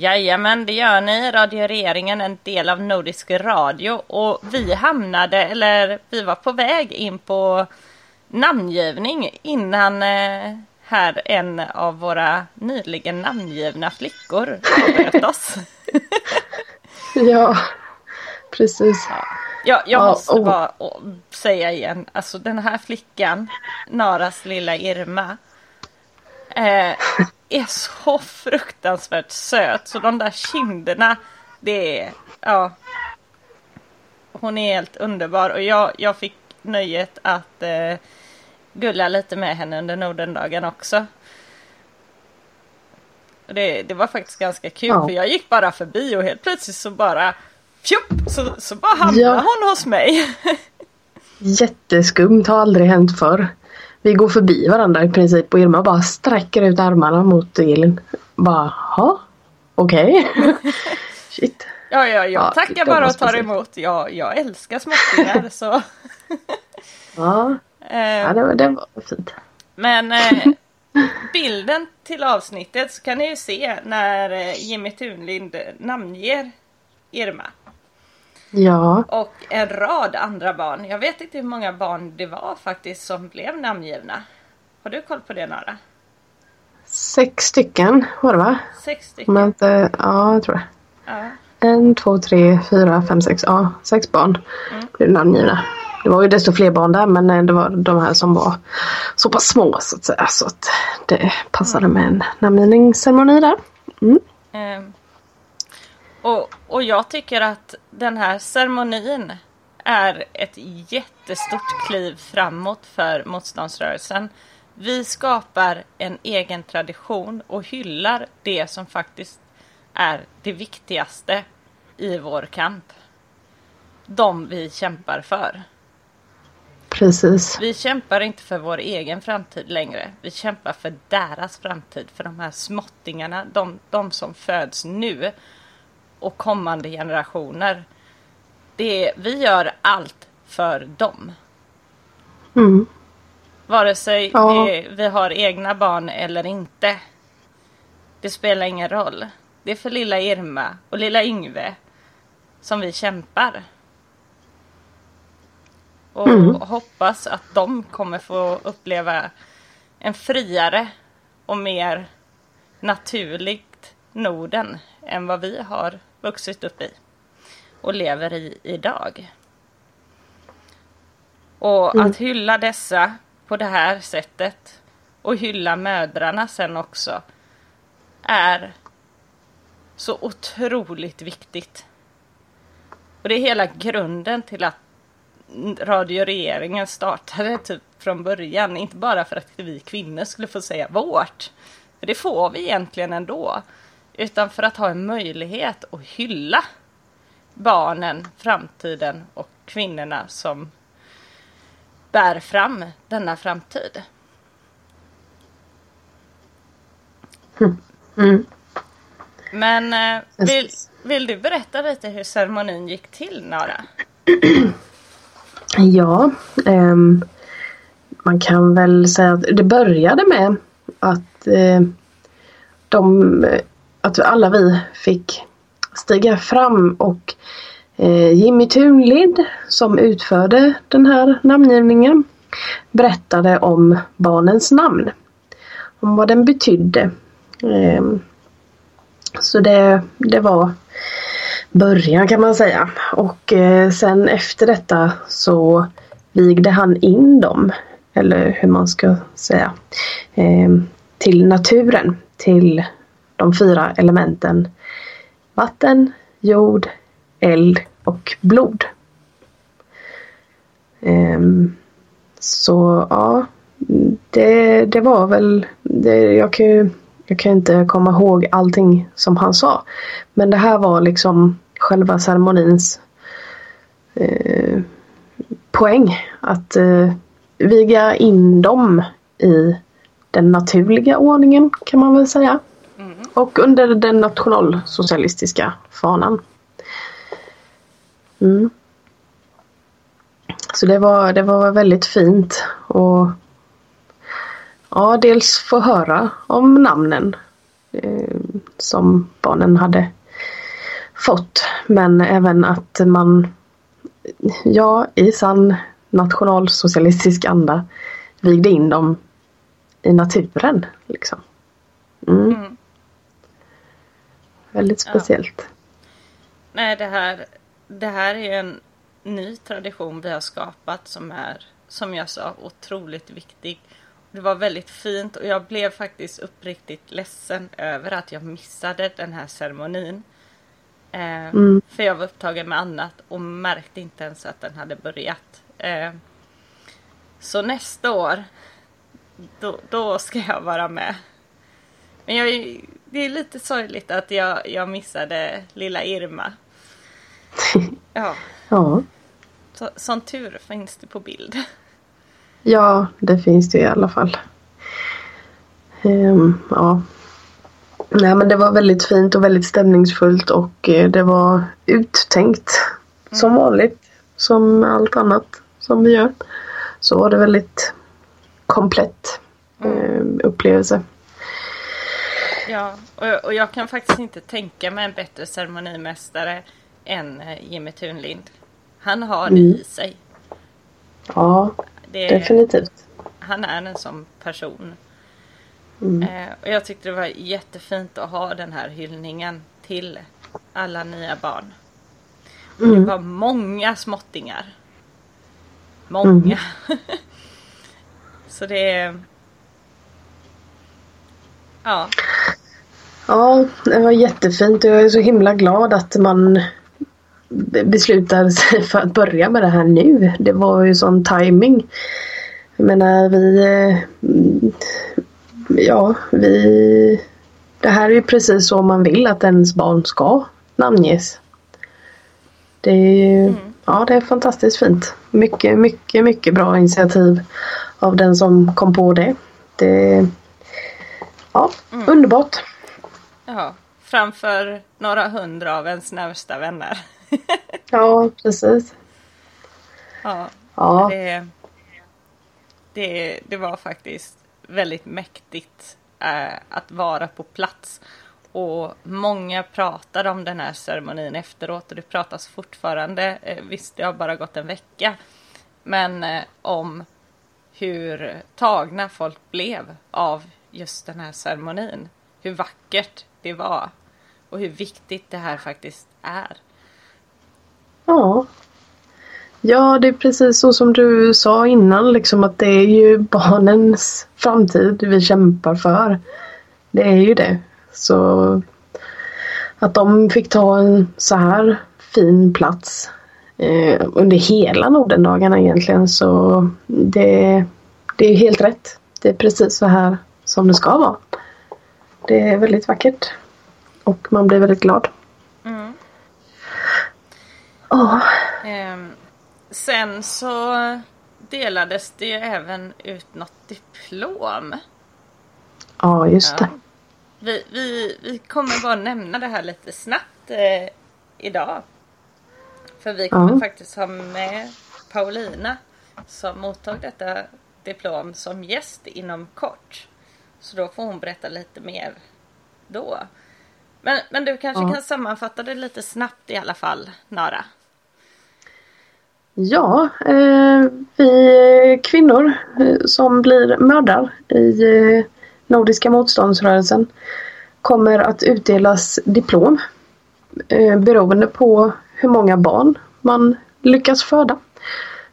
Jajamän, det gör ni. Radio Regeringen, en del av Nordisk Radio. Och vi hamnade, eller vi var på väg in på namngivning innan eh, här en av våra nyligen namngivna flickor avbröt oss. [laughs]
Ja, precis.
Ja, jag
Ja,
måste
oh.
bara säga igen, alltså den här flickan, Naras lilla Irma, eh, [laughs] är så fruktansvärt söt. Så de där kinderna, det är, ja. Hon är helt underbar och jag, jag fick nöjet att eh, gulla lite med henne under Nordendagen också. Det, det var faktiskt ganska kul
Ja.
för jag gick bara förbi och helt plötsligt så bara Fjupp, så, så bara hamnade
Ja.
hon hos mig. [laughs]
Jätteskumt, har aldrig hänt förr. Vi går förbi varandra i princip och Irma bara sträcker ut armarna mot Elin. Bara, ha? Okej. [laughs] Shit.
Ja, ja, jag
Ja,
tackar bara och tar emot. Jag, jag älskar småttingar så. [laughs]
Ja, ja det, var, det var fint.
men eh, [laughs] bilden till avsnittet så kan ni ju se när eh, Jimmy Thunlind namnger Irma.
Ja,
Och en rad andra barn. Jag vet inte hur många barn det var faktiskt som blev namngivna. Har du koll på det Nara?
sex stycken var det va?
Sex stycken.
inte, ja jag tror det.
Ja.
En, två, tre, fyra, fem, sex. Ja, sex barn blev namngivna. Det var ju desto fler barn där men eh, det var de här som var så pass små så att säga. Så att det passade med en namngivningsceremoni där.
Ehm, och, och jag tycker att den här ceremonin är ett jättestort kliv framåt för motståndsrörelsen. Vi skapar en egen tradition och hyllar det som faktiskt är det viktigaste i vår kamp. De vi kämpar för.
Precis.
Vi kämpar inte för vår egen framtid längre. Vi kämpar för deras framtid. För de här småttingarna, de, de som föds nu och kommande generationer. Det, vi gör allt för dem.
Mm.
Vare sig
Ja.
det, vi har egna barn eller inte. Det spelar ingen roll. Det är för lilla Irma och lilla Yngve som vi kämpar. Och
Mm.
hoppas att de kommer få uppleva en friare och mer naturligt Norden än vad vi har vuxit upp i och lever i idag. Och att hylla dessa på det här sättet och hylla mödrarna sen också är så otroligt viktigt. Och det är hela grunden till att Radio Regeringen startade typ från början. Inte bara för att vi kvinnor skulle få säga vårt. För det får vi egentligen ändå. Utan för att ha en möjlighet att hylla barnen, framtiden och kvinnorna som bär fram denna framtid.
Mm.
Men eh, vill, vill du berätta lite hur ceremonin gick till Nara? [clears throat]
Ja, ehm, man kan väl säga att det började med att, eh, de, att alla vi fick stiga fram och eh, Jimmy Tunlid som utförde den här namngivningen berättade om barnens namn. Om vad den betydde. Ehm, så det, det var början kan man säga. Och eh, sen efter detta så vigde han in dem, eller hur man ska säga, ehm, till naturen. Till de fyra elementen vatten, jord, eld och blod. Ehm, så ja, det, det var väl, det, jag kan ju jag kan inte komma ihåg allting som han sa. Men det här var liksom själva ceremonins eh, poäng. Att eh, viga in dem i den naturliga ordningen kan man väl säga. Och under den nationalsocialistiska fanan. Mm. Så det var, det var väldigt fint. Och ja, dels få höra om namnen eh, som barnen hade fått. Men även att man, ja, i sann nationalsocialistisk anda vigde in dem i naturen. Liksom. Mm.
Mm.
Väldigt
Ja.
speciellt.
Nej, det här, det här är en ny tradition vi har skapat som är, som jag sa, otroligt viktig. Det var väldigt fint och jag blev faktiskt uppriktigt ledsen över att jag missade den här ceremonin. Eh,
Mm.
För jag var upptagen med annat och märkte inte ens att den hade börjat. Eh, så nästa år, då, då ska jag vara med. Men jag, är- det är lite sorgligt att jag, jag missade lilla Irma. [laughs] Ja,
Ja.
så, som tur finns det på bild.
ja, det finns det i alla fall. Ehm, ja. Nej men det var väldigt fint och väldigt stämningsfullt och eh, det var uttänkt. Som vanligt. Som allt annat som vi gör. Så var det väldigt komplett eh, upplevelse.
Ja, och, och jag kan faktiskt inte tänka mig en bättre ceremonimästare än eh, Jimmy Tunlind. Han har det i sig.
Ja,
Det,
definitivt.
han är en sån person.
Mm.
Eh, och jag tyckte det var jättefint att ha den här hyllningen till alla nya barn. Och Det
Mm.
var många småttingar. Många. [laughs] Så det är... Ja,
Ja, det var jättefint och jag är så himla glad att man be- beslutade sig för att börja med det här nu. Det var ju sån timing. Jag menar vi... eh, mm, Ja, vi... Det här är ju precis så man vill att ens barn ska namnges. Det är ju... Ja, det är fantastiskt fint. Mycket, mycket, mycket bra initiativ av den som kom på det. Det... Ja, underbart.
Ja. Framför några hundra av ens närmsta vänner. [laughs]
Ja, precis.
ja,
Ja,
det, det, det var faktiskt väldigt mäktigt eh, att vara på plats. Och många pratade om den här ceremonin efteråt och det pratas fortfarande, eh, visst det har bara gått en vecka, men eh, om hur tagna folk blev av just den här ceremonin. Hur vackert det var och hur viktigt det här faktiskt är.
Ja. Ja, det är precis så som du sa innan, liksom att det är ju barnens framtid vi kämpar för. Det är ju det. Så att de fick ta en så här fin plats eh, under hela Nordendagarna egentligen så det, det är helt rätt. Det är precis så här som det ska vara. Det är väldigt vackert. Och man blir väldigt glad.
Mm.
Ja.
Ehm, sen så delades det ju även ut något diplom.
Ja, just det.
Vi, vi, vi kommer bara nämna det här lite snabbt eh, idag. För vi kommer
Ja.
faktiskt ha med Paulina som mottog detta diplom som gäst inom kort. Så då får hon berätta lite mer då. Men, men du kanske
Ja.
kan sammanfatta det lite snabbt i alla fall, Nara?
Ja, eh, vi kvinnor eh, som blir mördar i eh, Nordiska motståndsrörelsen kommer att utdelas diplom eh, beroende på hur många barn man lyckas föda.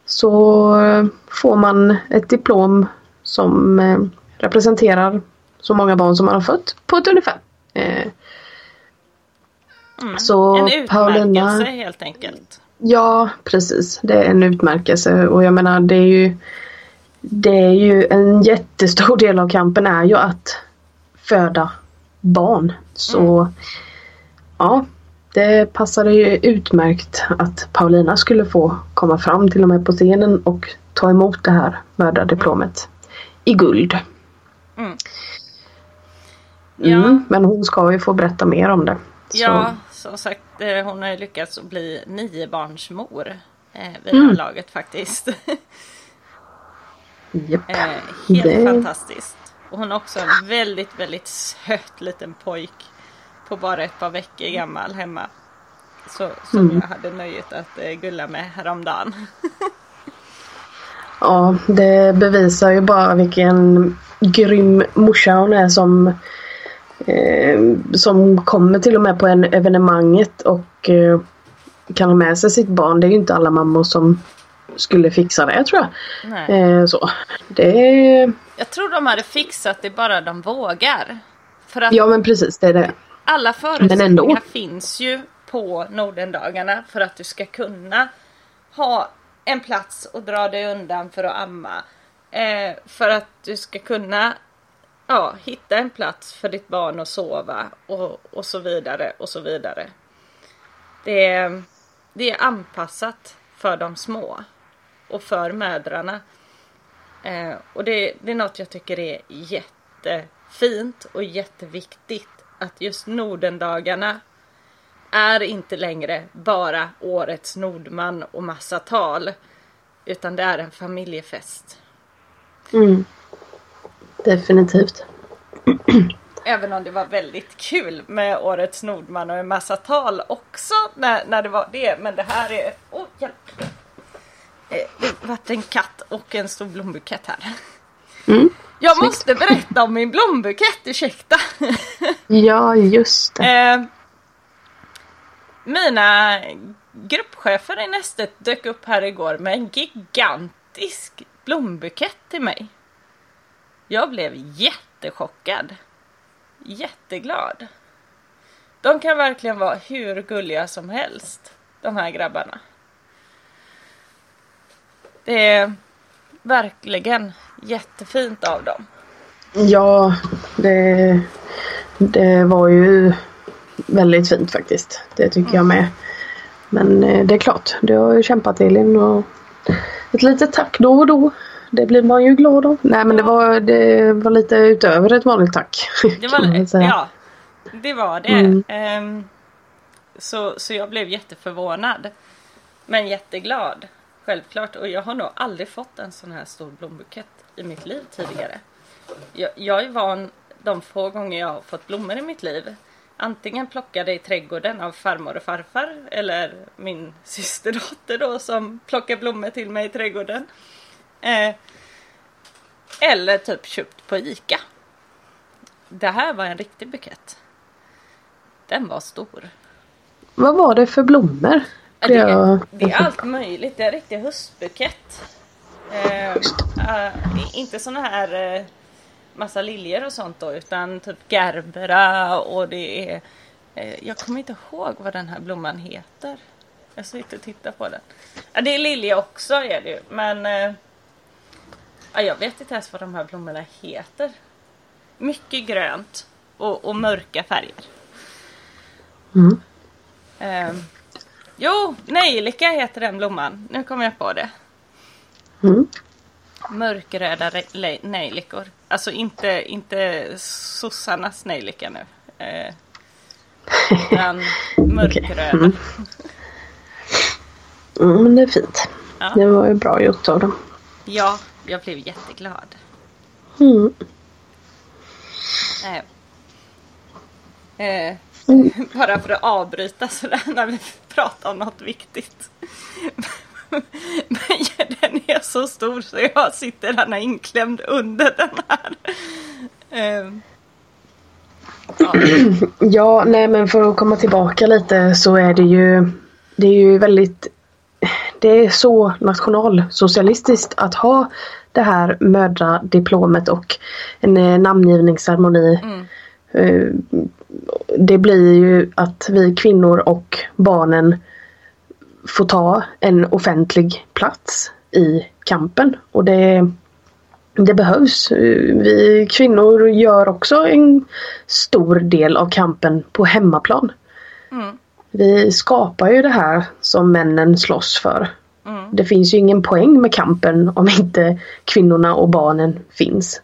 Så eh, får man ett diplom som eh, representerar så många barn som man har fött på ett ungefär. Eh,
Mm.
Så
en utmärkelse
Paulina-
helt enkelt.
Ja, precis. Det är en utmärkelse och jag menar det är ju Det är ju en jättestor del av kampen är ju att föda barn. Så ja, det passade ju utmärkt att Paulina skulle få komma fram till och med på scenen och ta emot det här mödradiplomet i guld.
Mm.
Mm,
Ja.
Men hon ska ju få berätta mer om det. Så,
Ja, som sagt, eh, hon har ju lyckats att bli niobarnsmor eh, vid
Mm.
laget faktiskt. [laughs]
Japp.
eh, helt
Det-
fantastiskt. Och hon har också en väldigt, väldigt söt liten pojk på bara ett par veckor gammal hemma. Så, som
Mm.
jag hade nöjet att eh, gulla med häromdagen. [laughs]
Ja, det bevisar ju bara vilken grym morsa hon är som eh, som kommer till och med på en evenemanget och eh, kan ha med sig sitt barn. Det är ju inte alla mammor som skulle fixa det tror jag. Eh, så. Det
Jag tror de hade fixat det bara de vågar. För att
ja men precis, det är det.
alla förutsättningar finns ju på Nordendagarna för att du ska kunna ha en plats och dra dig undan för att amma. Eh, för att du ska kunna ja, hitta en plats för ditt barn att sova och, och så vidare och så vidare. Det är, det är anpassat för de små och för mödrarna. Eh, och det, det är något jag tycker är jättefint och jätteviktigt. Att just Nordendagarna är inte längre bara årets Nordman och massa tal. Utan det är en familjefest.
Mm. Definitivt. [clears throat]
Även om det var väldigt kul med årets Nordman och en massa tal också när, när det var det. Men det här är... Åh, hjälp! Eh, Det vart en katt och en stor blombukett här.
Mm.
Jag
Snyggt.
måste berätta om min blombukett, ursäkta! [laughs]
Ja, just det.
Eh, mina gruppchefer i Nästet dök upp här igår med en gigantisk blombukett till mig. Jag blev jättechockad. Jätteglad. De kan verkligen vara hur gulliga som helst, de här grabbarna. Det är verkligen jättefint av dem.
Ja, det, det var ju väldigt fint faktiskt. Det tycker jag med. Men eh, det är klart, du har ju kämpat Elin och ett litet tack då och då. Det blir man ju glad av. Nej men det var, det var lite utöver ett vanligt tack.
Det var, ja, det var det.
Mm.
Ehm, så, så jag blev jätteförvånad. Men jätteglad. Självklart. Och jag har nog aldrig fått en sån här stor blombukett i mitt liv tidigare. Jag, jag är van de få gånger jag har fått blommor i mitt liv. Antingen plockade i trädgården av farmor och farfar eller min [laughs] systerdotter då som plockar blommor till mig i trädgården. Eh, Eller typ köpt på Ica. Det här var en riktig bukett. Den var stor.
Vad var det för blommor?
Det är, det är allt möjligt. Det är en riktig höstbukett. Eh, eh, inte såna här eh, massa liljor och sånt då utan typ gerbera och det är eh, Jag kommer inte ihåg vad den här blomman heter. Jag sitter och tittar på den. Ja, det är lilja också är det ju men eh, ja, Jag vet inte ens vad de här blommorna heter. Mycket grönt och, och mörka färger.
Mm.
Eh, jo, nejlika heter den blomman. Nu kommer jag på det.
Mm.
Mörkröda nejlikor. Alltså inte, inte sossarnas nejlika nu. Eh, utan [laughs] mörkröda.
Mm. Mm, men det är fint.
Ja.
Det var ju bra gjort av dem.
Ja, jag blev jätteglad.
Mm.
Eh, eh, [laughs] bara för att avbryta sådär när vi pratar om något viktigt. [laughs] Men den är så stor så jag sitter här inklämd under den här. Eh, ja. [clears throat]
Ja, nej men för att komma tillbaka lite så är det ju Det är ju väldigt Det är så nationalsocialistiskt att ha det här mödradiplomet och en eh, namngivningsceremoni.
Mm.
Eh, Det blir ju att vi kvinnor och barnen får ta en offentlig plats i kampen och det det behövs. Vi kvinnor gör också en stor del av kampen på hemmaplan.
Mm.
Vi skapar ju det här som männen slåss för.
Mm.
Det finns ju ingen poäng med kampen om inte kvinnorna och barnen finns.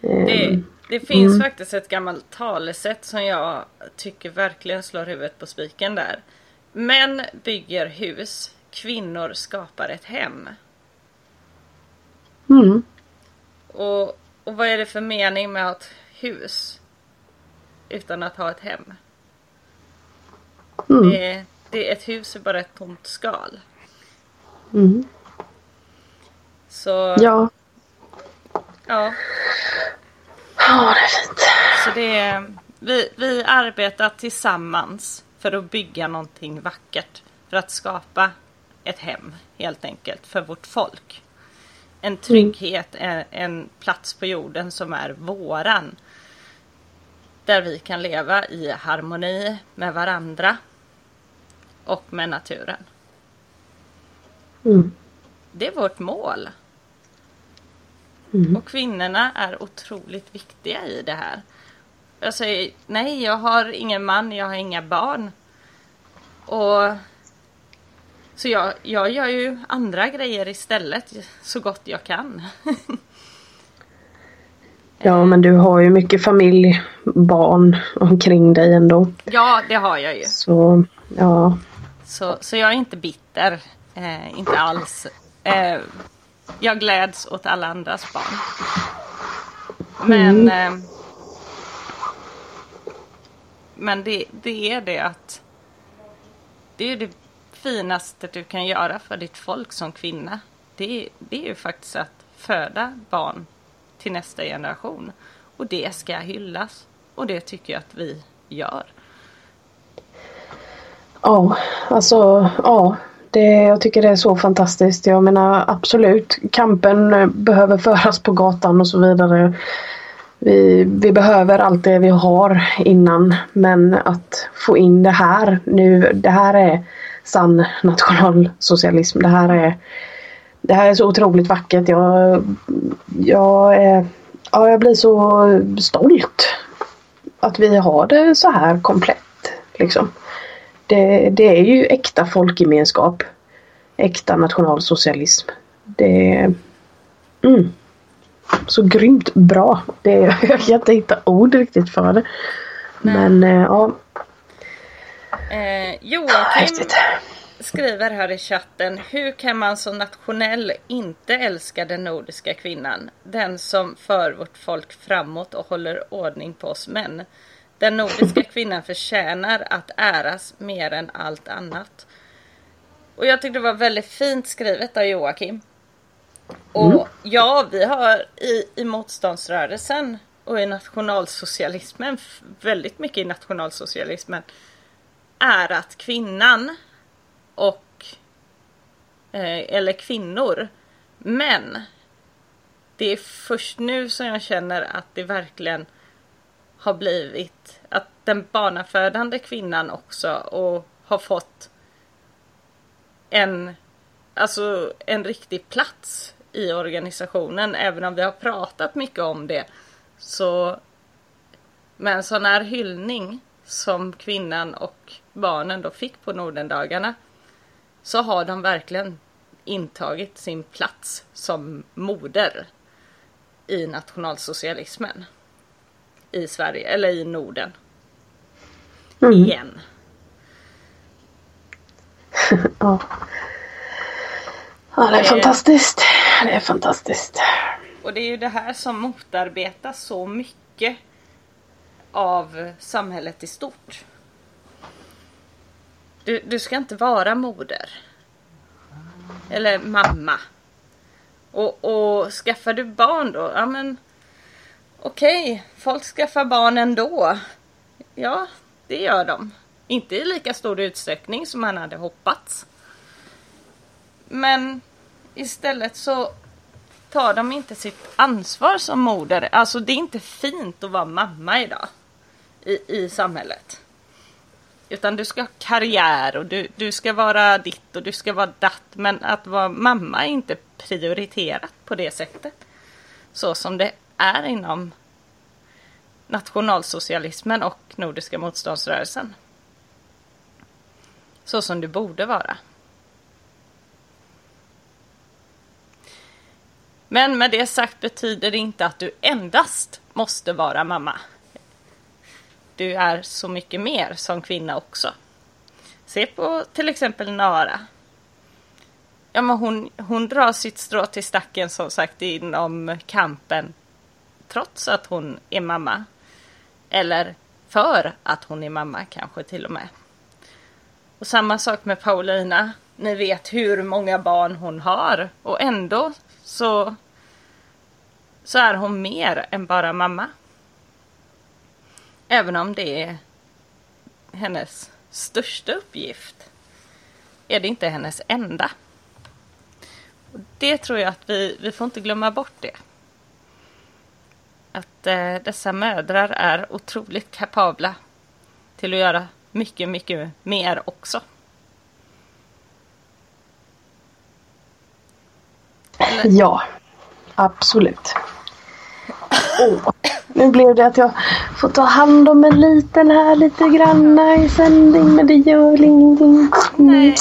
Det,
Ehm,
det finns
Mm.
faktiskt ett gammalt talesätt som jag tycker verkligen slår huvudet på spiken där. Män bygger hus, kvinnor skapar ett hem.
Mm,
Och, och vad är det för mening med att hus utan att ha ett hem?
mm,
Det, det, ett hus är bara ett tomt skal.
mm.
Så
Ja.
ja,
ja, det är fint.
så det är, vi, vi arbetar tillsammans för att bygga någonting vackert. För att skapa ett hem helt enkelt för vårt folk. En trygghet, en, en plats på jorden som är våran. Där vi kan leva i harmoni med varandra och med naturen.
Mm.
Det är vårt mål.
Mm.
Och kvinnorna är otroligt viktiga i det här. Jag säger nej, jag har ingen man, jag har inga barn. Och så jag, jag gör ju andra grejer istället så gott jag kan. [laughs]
Ja men du har ju mycket familj, barn omkring dig ändå.
ja, det har jag ju.
Så ja.
Så, så jag är inte bitter. Eh, inte alls. Eh, jag gläds åt alla andras barn. Men eh, men det, det är det att Det är det finaste du kan göra för ditt folk som kvinna. Det, det är ju faktiskt att föda barn till nästa generation. Och det ska hyllas. Och det tycker jag att vi gör.
Ja, alltså ja. Det, jag tycker det är så fantastiskt. Jag menar absolut, kampen behöver föras på gatan och så vidare. Vi, vi behöver allt det vi har innan men att få in det här nu, det här är sann nationalsocialism. Det här är, det här är så otroligt vackert. Jag, jag, är, ja, jag blir så stolt att vi har det så här komplett. Liksom. Det, det är ju äkta folkgemenskap. Äkta nationalsocialism. Det mm, så grymt bra. Det, [laughs] jag kan inte hitta ord riktigt för det. Men eh, ja,
Eh, Joakim skriver här i chatten. Hur kan man som nationell inte älska den nordiska kvinnan? Den som för vårt folk framåt och håller ordning på oss män. Den nordiska [laughs] kvinnan förtjänar att äras mer än allt annat. Och jag tyckte det var väldigt fint skrivet av Joakim. Och Ja, vi har i, i motståndsrörelsen och i nationalsocialismen, väldigt mycket i nationalsocialismen, är att kvinnan och eh, eller kvinnor, men det är först nu som jag känner att det verkligen har blivit att den barnafödande kvinnan också och har fått en, alltså en riktig plats i organisationen. Även om vi har pratat mycket om det. Så med en sån här hyllning som kvinnan och barnen då fick på Nordendagarna så har de verkligen intagit sin plats som moder i nationalsocialismen i Sverige, eller i Norden. Igen. [laughs]
Ja. Ja, det är
Eh.
fantastiskt. Det är fantastiskt.
Och det är ju det här som motarbetar så mycket av samhället i stort. Du, du ska inte vara moder. Eller mamma. Och, och skaffar du barn då? Ja men okej, folk skaffar barn ändå. Ja, det gör de. Inte i lika stor utsträckning som man hade hoppats. Men istället så tar de inte sitt ansvar som moder. Alltså det är inte fint att vara mamma idag. I, i samhället. Utan du ska ha karriär och du, du ska vara ditt och du ska vara datt. Men att vara mamma är inte prioriterat på det sättet. Så som det är inom nationalsocialismen och Nordiska motståndsrörelsen. Så som det borde vara. Men med det sagt betyder det inte att du endast måste vara mamma. Du är så mycket mer som kvinna också. Se på till exempel Nara. Ja, men hon, hon drar sitt strå till stacken som sagt inom kampen trots att hon är mamma. Eller för att hon är mamma kanske till och med. Och samma sak med Paulina. Ni vet hur många barn hon har och ändå så, så är hon mer än bara mamma. Även om det är hennes största uppgift är det inte hennes enda. Och det tror jag att vi, vi får inte glömma bort det. Att eh, dessa mödrar är otroligt kapabla till att göra mycket, mycket mer också.
Ja, absolut. Åh, nu blev det att jag får ta hand om en liten här lite granna i sändning men det gör väl ingenting.
Nej.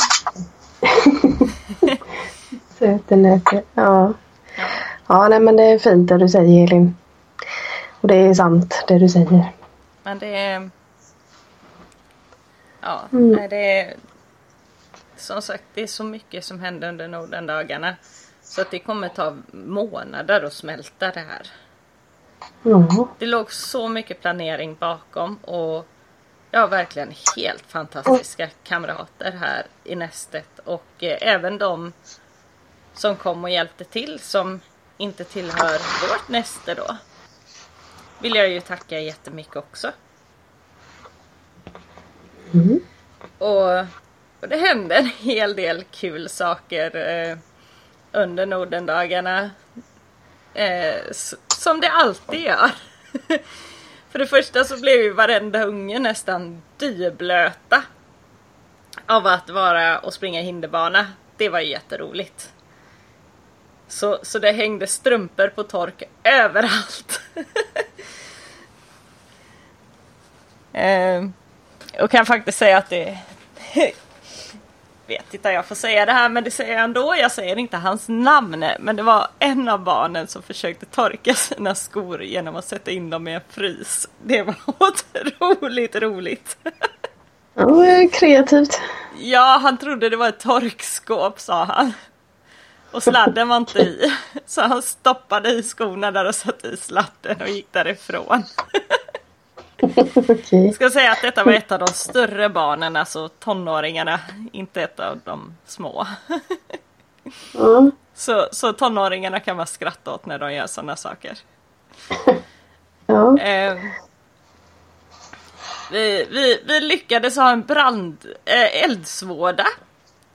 [laughs]
Sötenöte. Ja. Ja, nej men det är fint det du säger Elin. Och det är sant det du säger.
Men det är... Ja,
Mm.
nej, det är... Som sagt, det är så mycket som händer under Nordendagarna. Så att det kommer ta månader att smälta det här.
Ja.
Det låg så mycket planering bakom och jag har verkligen helt fantastiska kamrater här i nästet och eh, även de som kom och hjälpte till som inte tillhör vårt näste då. Vill jag ju tacka jättemycket också.
Mm.
Och, och det hände en hel del kul saker eh, under Nordendagarna. Eh, som det alltid gör. [laughs] För det första så blev ju varenda unge nästan dyblöta. Av att vara och springa hinderbana. Det var ju jätteroligt. Så, så det hängde strumpor på tork överallt. [laughs] eh, och kan faktiskt säga att det... [laughs] vet inte jag får säga det här men det säger jag ändå. Jag säger inte hans namn. Men det var en av barnen som försökte torka [laughs] sina skor genom att sätta in dem i en frys. Det var [laughs] otroligt roligt.
Är kreativt.
Ja, han trodde det var ett torkskåp sa han. Och sladden var inte i. [laughs] Så han stoppade i skorna där och satte i sladden och gick därifrån. [laughs]
Okej.
ska säga att detta var ett av de större barnen, alltså tonåringarna, inte ett av de små. [laughs]
Ja.
Så, så tonåringarna kan man skratta åt när de gör sådana saker. [laughs]
Ja.
Eh, vi, vi, vi lyckades ha en brand, eh, eldsvåda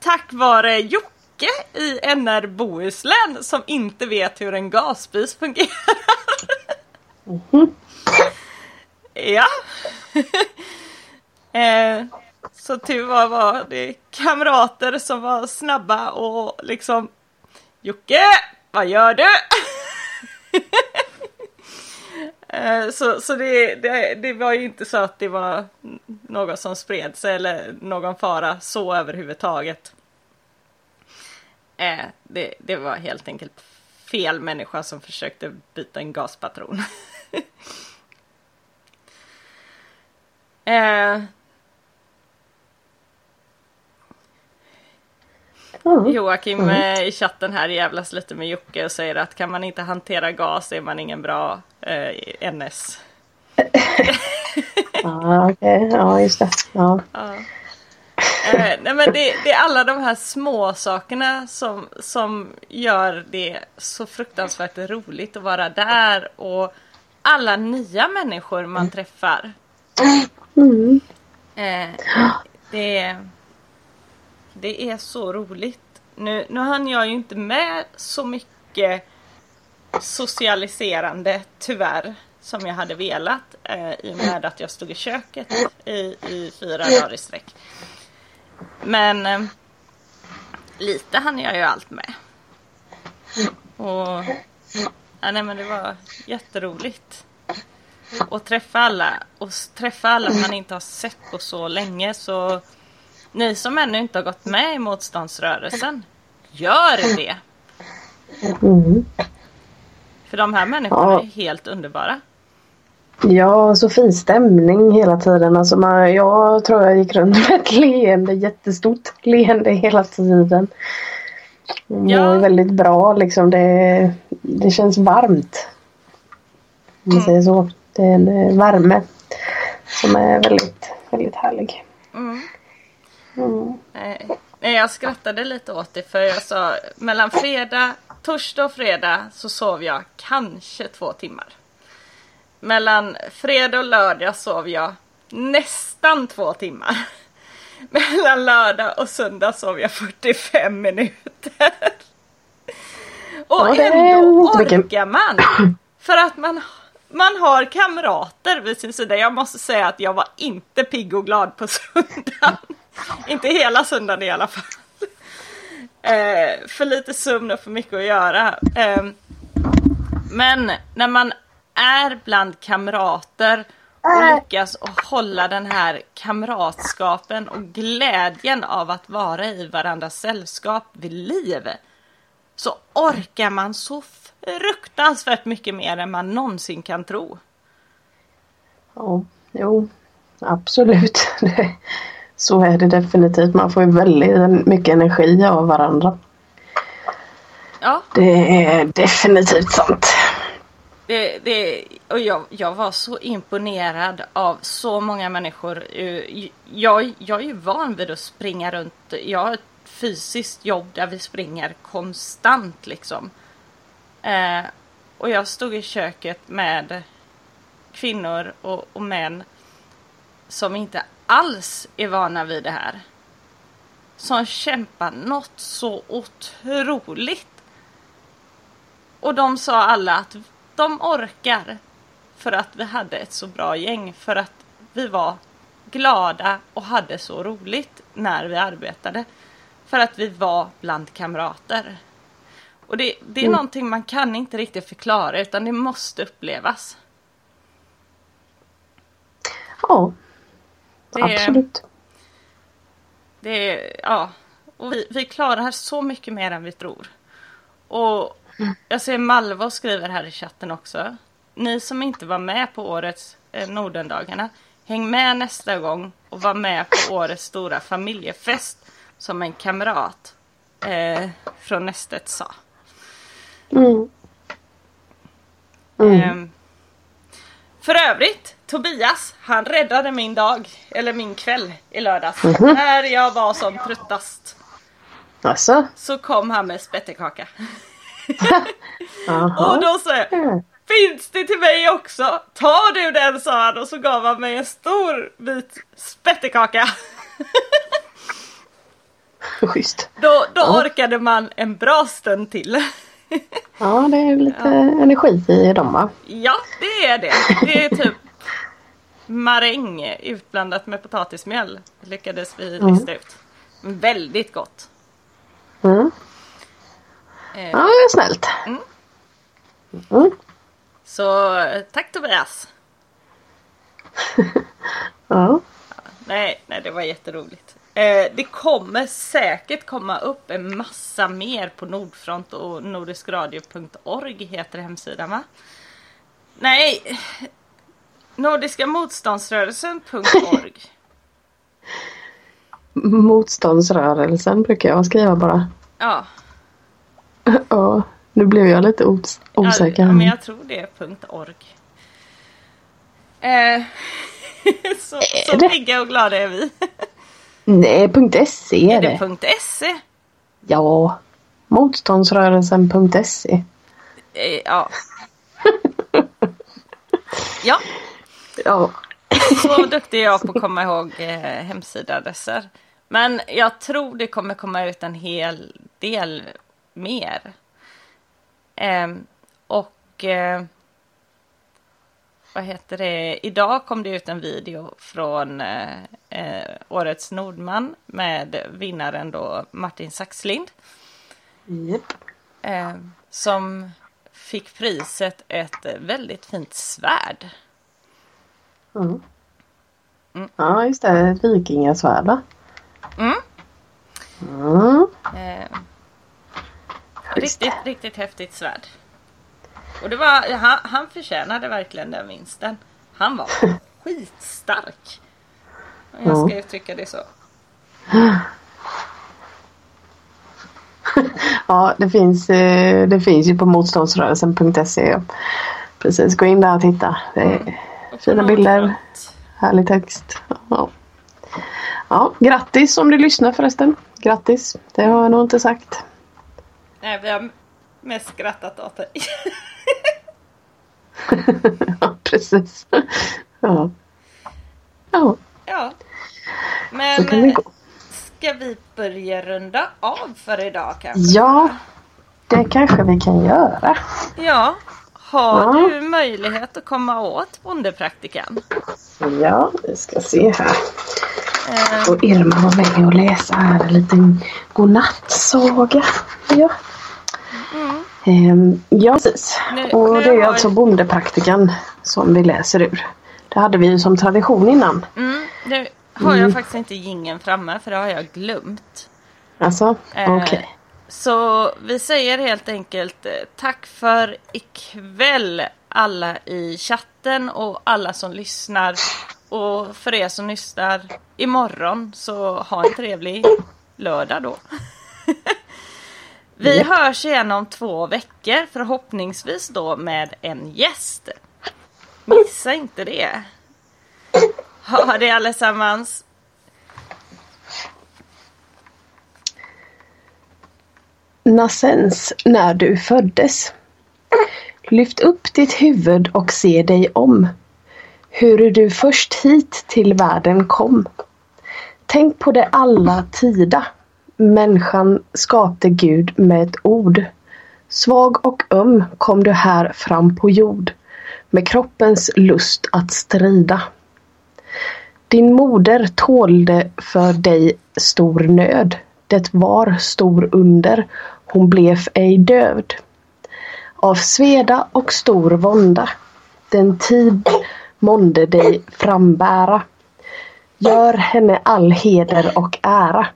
tack vare Jocke i NR Bohuslän som inte vet hur en gasspis fungerar ja. [laughs] eh, så tur var, var det kamrater som var snabba och liksom Jocke, vad gör du? [laughs] Eh, Så, så det, det, det var ju inte så att det var något som spred sig eller någon fara så överhuvudtaget. Eh, Det, det var helt enkelt fel människa som försökte byta en gaspatron. [laughs] Eh,
Ja.
Joakim eh, i chatten här jävlas lite med Jocke och säger att kan man inte hantera gas är man ingen bra eh, NS. [laughs]
Ja, okej. Ja, just det. Ja.
Eh, nej men det, det är alla de här små sakerna som, som gör det så fruktansvärt roligt att vara där och alla nya människor man träffar.
Mm.
Eh, det, det är så roligt. Nu, nu hann jag ju inte med så mycket socialiserande tyvärr som jag hade velat eh, i och med att jag stod i köket i, i fyra dagar i sträck. Men eh, lite hann jag ju allt med. Och ja, nej, men det var jätteroligt. Och träffa alla och träffa alla man inte har sett på så länge så ni som ännu inte har gått med i motståndsrörelsen Gör det!
Mm.
För de här människorna
Ja.
är helt underbara.
Ja, så fin stämning hela tiden. Alltså man, jag tror jag gick runt med ett leende, jättestort leende hela tiden. Mår
Ja.
väldigt bra liksom. Det, det känns varmt. Om man säger så. Det är en värme som är väldigt, väldigt härlig.
Mm.
Mm.
Nej, jag skrattade lite åt det för jag sa mellan fredag, torsdag och fredag så sov jag kanske två timmar. Mellan fredag och lördag sov jag nästan två timmar. [laughs] Mellan lördag och söndag sov jag 45 minuter. Och ändå orkar man. För att man, man har kamrater vid sin sida. Jag måste säga att jag var inte pigg och glad på söndagen. [laughs] inte hela söndagen i alla fall. Eh, för lite sömn och för mycket att göra. Eh, men när man är bland kamrater och lyckas att hålla den här kamratskapen och glädjen av att vara i varandras sällskap vid liv så orkar man så fruktansvärt mycket mer än man någonsin kan tro.
Ja, jo, absolut. [laughs] Det, så är det definitivt. Man får ju väldigt mycket energi av varandra.
Ja,
Det är definitivt sant.
det, det, och jag, jag var så imponerad av så många människor. Eh, Jag, jag är ju van vid att springa runt. Jag har fysiskt jobb där vi springer konstant liksom. Eh, och jag stod i köket med kvinnor och, och män som inte alls är vana vid det här. Som kämpar något så otroligt. Och de sa alla att de orkar för att vi hade ett så bra gäng. För att vi var glada och hade så roligt när vi arbetade. För att vi var bland kamrater. Och det, det är
Mm.
någonting man kan inte riktigt förklara utan det måste upplevas.
Ja,
Det är-
absolut.
Det är, ja. Och vi, vi klarar så mycket mer än vi tror. Och jag ser Malva skriver här i chatten också. Ni som inte var med på årets eh, Nordendagarna, häng med nästa gång och var med på årets stora familjefest som en kamrat eh, från Nästet sa.
Mm. Mm.
Ehm, för övrigt, Tobias, han räddade min dag, eller min kväll i lördags. När jag var som tröttast.
Alltså?
så kom han med spettekaka. [laughs] Och då sa jag
Mm.
Finns det till mig också? Ta du den sa han och så gav han mig en stor bit spettekaka. [laughs] [laughs]
Schysst.
Då, då
Ja.
orkade man en bra stund till. [laughs]
Ja, det är lite energi i dem va?
Ja, det är det. Det är typ maräng utblandat med potatismjöl. Lyckades vi lista ut. Väldigt gott.
Mm.
Eh,
Ja, det är snällt.
Mm.
Mm.
Så tack Tobias. [laughs]
Ja.
Nej, nej det var jätteroligt. Eh, det kommer säkert komma upp en massa mer på Nordfront och nordiskradio.org heter hemsidan va? Nej, Nordiska motståndsrörelsen.org. [laughs]
Motståndsrörelsen brukar jag skriva bara.
Ja, [laughs]
Ja, nu blev jag lite os- osäker.
Ja, men jag tror det är .org. Eh, [laughs] så så pigga och glada är vi.
Nej, .se är
Är
det.
det .se?
Ja. Motståndsrörelsen.se.
Eh, ja. [laughs] ja,
Ja.
så duktig är jag på att komma ihåg eh, hemsidaadresser. Men jag tror det kommer komma ut en hel del mer. Ehm, och eh, vad heter det? Idag kom det ut en video från eh, eh, Årets Nordman med vinnaren då Martin Saxlind.
Japp.
Eh, som fick priset ett väldigt fint svärd.
Mm.
Mm.
Ja, just det. Ett vikingasvärd va?
Mm.
Mm.
Eh, riktigt, riktigt häftigt svärd. Och det var, han, han förtjänade verkligen den vinsten. Han var [laughs] skitstark. Om jag ska uttrycka det så. [laughs]
Ja, det finns, eh, det finns ju på motståndsrörelsen.se. Precis, gå in där och titta. Det är
på
Fina bilder. Härlig text. Ja. ja, grattis om du lyssnar förresten. Grattis, det har jag nog inte sagt.
Nej, vi har mest skrattat åt dig. [laughs] [laughs]
ja, precis. Ja. Ja,
ja.
så
Men
kan det
eh,
gå.
ska vi börja runda av för idag kanske?
Ja, det kanske vi kan göra.
Ja. Har
Ja.
du möjlighet att komma åt bondepraktikan?
Ja, vi ska se här.
Eh,
Och Irma var med och läsa här en liten godnattsaga. Ja.
Mm.
Ehm, ja, precis.
Nu-
Och
nu
det är
har-
alltså Bondepraktikan som vi läser ur. Det hade vi ju som tradition innan.
Mm, nu har jag faktiskt inte gingen framme för det har jag glömt.
Alltså,
Eh,
okej.
Så vi säger helt enkelt eh, tack för ikväll alla i chatten och alla som lyssnar. Och för er som lyssnar imorgon så ha en trevlig lördag då. [laughs] vi
Japp.
hörs igen om två veckor förhoppningsvis då med en gäst. Missa inte det. Ha det allesammans.
Nassens när du föddes. Lyft upp ditt huvud och se dig om. Hur du först hit till världen kom. Tänk på det alla tida. Människan skapte Gud med ett ord. Svag och öm kom du här fram på jord. Med kroppens lust att strida. Din moder tålde för dig stor nöd. Det var stor under, hon blev ej död. Av sveda och stor vånda, den tid månde dig frambära. Gör henne all heder och ära,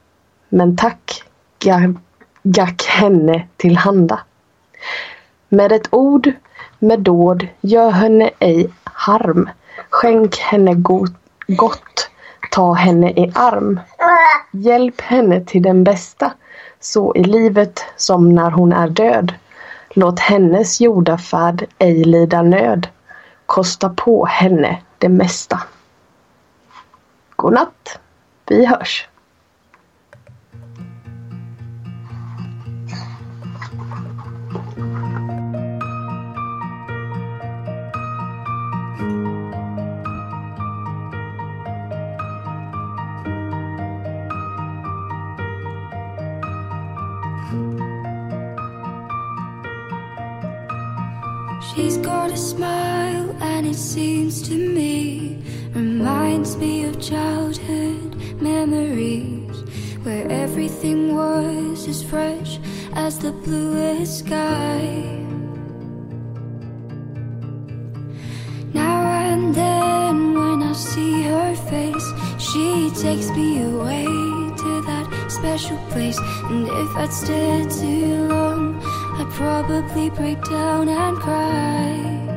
men tack gack henne till handa. Med ett ord, med dåd, gör henne ej harm. Skänk henne go- gott, ta henne i arm. Hjälp henne till den bästa, så i livet som när hon är död. Låt hennes jordafärd ej lida nöd. Kosta på henne det mesta. Godnatt. Vi hörs.
It seems to me reminds me of childhood memories where everything was as fresh as the bluest sky. Now and then, when I see her face, she takes me away to that special place. And if I'd stayed too long, I'd probably break down and cry.